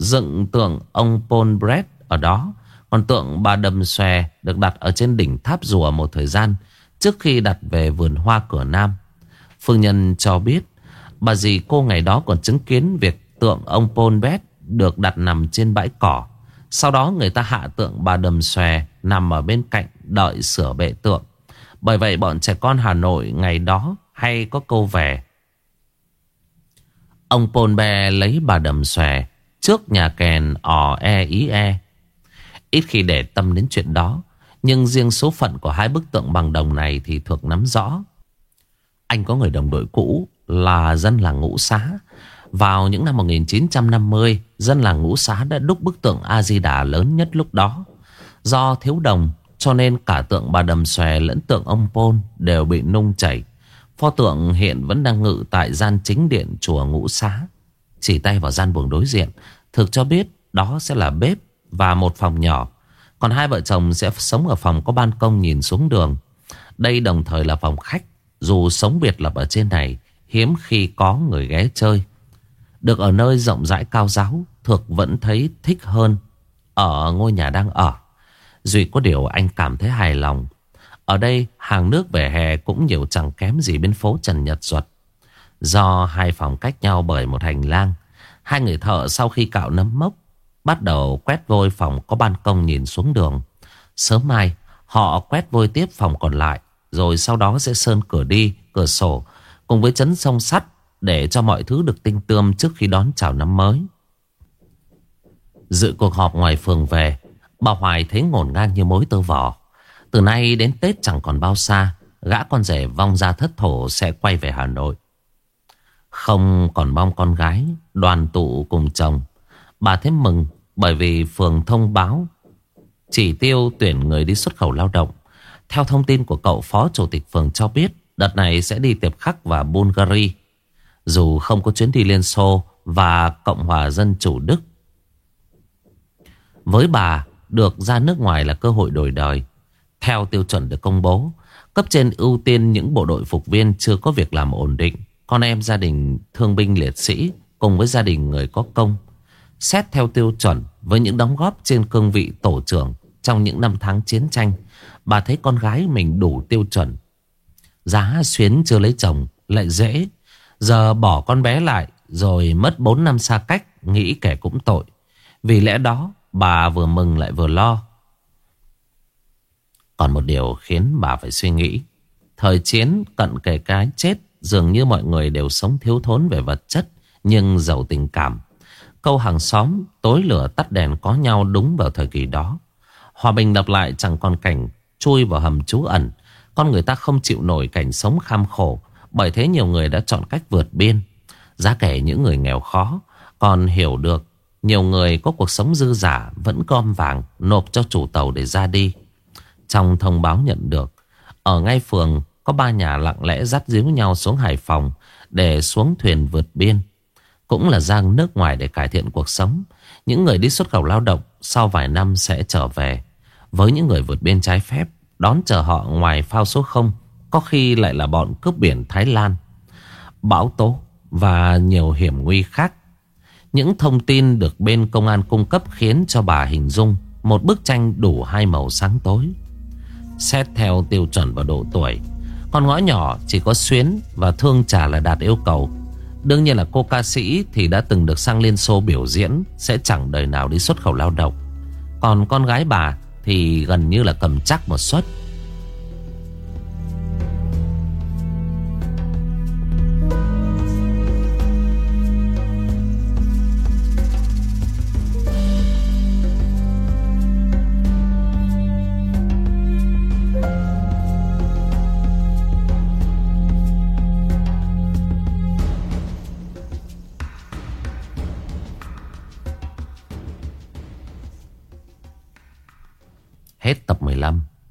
dựng tượng ông Paul Brett ở đó. Còn tượng bà Đầm Xòe được đặt ở trên đỉnh tháp rùa một thời gian, trước khi đặt về vườn hoa cửa Nam. Phương Nhân cho biết, bà dì cô ngày đó còn chứng kiến việc tượng ông Paul Brett được đặt nằm trên bãi cỏ. Sau đó người ta hạ tượng bà đầm xòe nằm ở bên cạnh đợi sửa bệ tượng. Bởi vậy bọn trẻ con Hà Nội ngày đó hay có câu về. Ông Pôn Bè lấy bà đầm xòe trước nhà kèn ò e ý e. Ít khi để tâm đến chuyện đó. Nhưng riêng số phận của hai bức tượng bằng đồng này thì thuộc nắm rõ. Anh có người đồng đội cũ là dân làng ngũ xá. Vào những năm 1950, dân làng ngũ xá đã đúc bức tượng A-di-đà lớn nhất lúc đó. Do thiếu đồng, cho nên cả tượng bà đầm xòe lẫn tượng ông Pôn đều bị nung chảy. Pho tượng hiện vẫn đang ngự tại gian chính điện chùa ngũ xá. Chỉ tay vào gian buồng đối diện, thực cho biết đó sẽ là bếp và một phòng nhỏ. Còn hai vợ chồng sẽ sống ở phòng có ban công nhìn xuống đường. Đây đồng thời là phòng khách. Dù sống biệt lập ở trên này, hiếm khi có người ghé chơi. Được ở nơi rộng rãi cao giáo, Thực vẫn thấy thích hơn ở ngôi nhà đang ở. Duy có điều anh cảm thấy hài lòng. Ở đây hàng nước về hè cũng nhiều chẳng kém gì bên phố Trần Nhật Duật. Do hai phòng cách nhau bởi một hành lang, hai người thợ sau khi cạo nấm mốc bắt đầu quét vôi phòng có ban công nhìn xuống đường. Sớm mai họ quét vôi tiếp phòng còn lại rồi sau đó sẽ sơn cửa đi, cửa sổ cùng với chấn sông sắt để cho mọi thứ được tinh tươm trước khi đón chào năm mới. Dự cuộc họp ngoài phường về, bà Hoài thấy ngổn ngang như mối tơ vỏ. Từ nay đến Tết chẳng còn bao xa, gã con rể vong ra thất thổ sẽ quay về Hà Nội. Không còn mong con gái đoàn tụ cùng chồng. Bà thấy mừng bởi vì phường thông báo chỉ tiêu tuyển người đi xuất khẩu lao động. Theo thông tin của cậu phó chủ tịch phường cho biết, đợt này sẽ đi tiệp khắc và Bulgaria. Dù không có chuyến đi Liên Xô và Cộng hòa Dân Chủ Đức. Với bà, được ra nước ngoài là cơ hội đổi đời. Theo tiêu chuẩn được công bố, cấp trên ưu tiên những bộ đội phục viên chưa có việc làm ổn định. Con em gia đình thương binh liệt sĩ cùng với gia đình người có công. Xét theo tiêu chuẩn với những đóng góp trên cương vị tổ trưởng trong những năm tháng chiến tranh, bà thấy con gái mình đủ tiêu chuẩn. Giá xuyến chưa lấy chồng lại dễ. Giờ bỏ con bé lại rồi mất 4 năm xa cách, nghĩ kẻ cũng tội. Vì lẽ đó bà vừa mừng lại vừa lo. Còn một điều khiến bà phải suy nghĩ. Thời chiến cận kề cái chết dường như mọi người đều sống thiếu thốn về vật chất nhưng giàu tình cảm. Câu hàng xóm tối lửa tắt đèn có nhau đúng vào thời kỳ đó. Hòa bình đập lại chẳng còn cảnh chui vào hầm trú ẩn. Con người ta không chịu nổi cảnh sống kham khổ. Bởi thế nhiều người đã chọn cách vượt biên. Giá kể những người nghèo khó còn hiểu được nhiều người có cuộc sống dư giả vẫn gom vàng nộp cho chủ tàu để ra đi. Trong thông báo nhận được, ở ngay phường có ba nhà lặng lẽ dắt díu nhau xuống Hải Phòng để xuống thuyền vượt biên. Cũng là giang nước ngoài để cải thiện cuộc sống. Những người đi xuất khẩu lao động sau vài năm sẽ trở về. Với những người vượt biên trái phép, đón chờ họ ngoài phao số 0, có khi lại là bọn cướp biển Thái Lan. Bão tố và nhiều hiểm nguy khác. Những thông tin được bên công an cung cấp khiến cho bà hình dung một bức tranh đủ hai màu sáng tối. Xét theo tiêu chuẩn và độ tuổi, con ngõ nhỏ chỉ có Xuyến và Thương Trà là đạt yêu cầu. Đương nhiên là cô ca sĩ thì đã từng được sang Liên Xô biểu diễn, sẽ chẳng đời nào đi xuất khẩu lao động. Còn con gái bà thì gần như là cầm chắc một suất.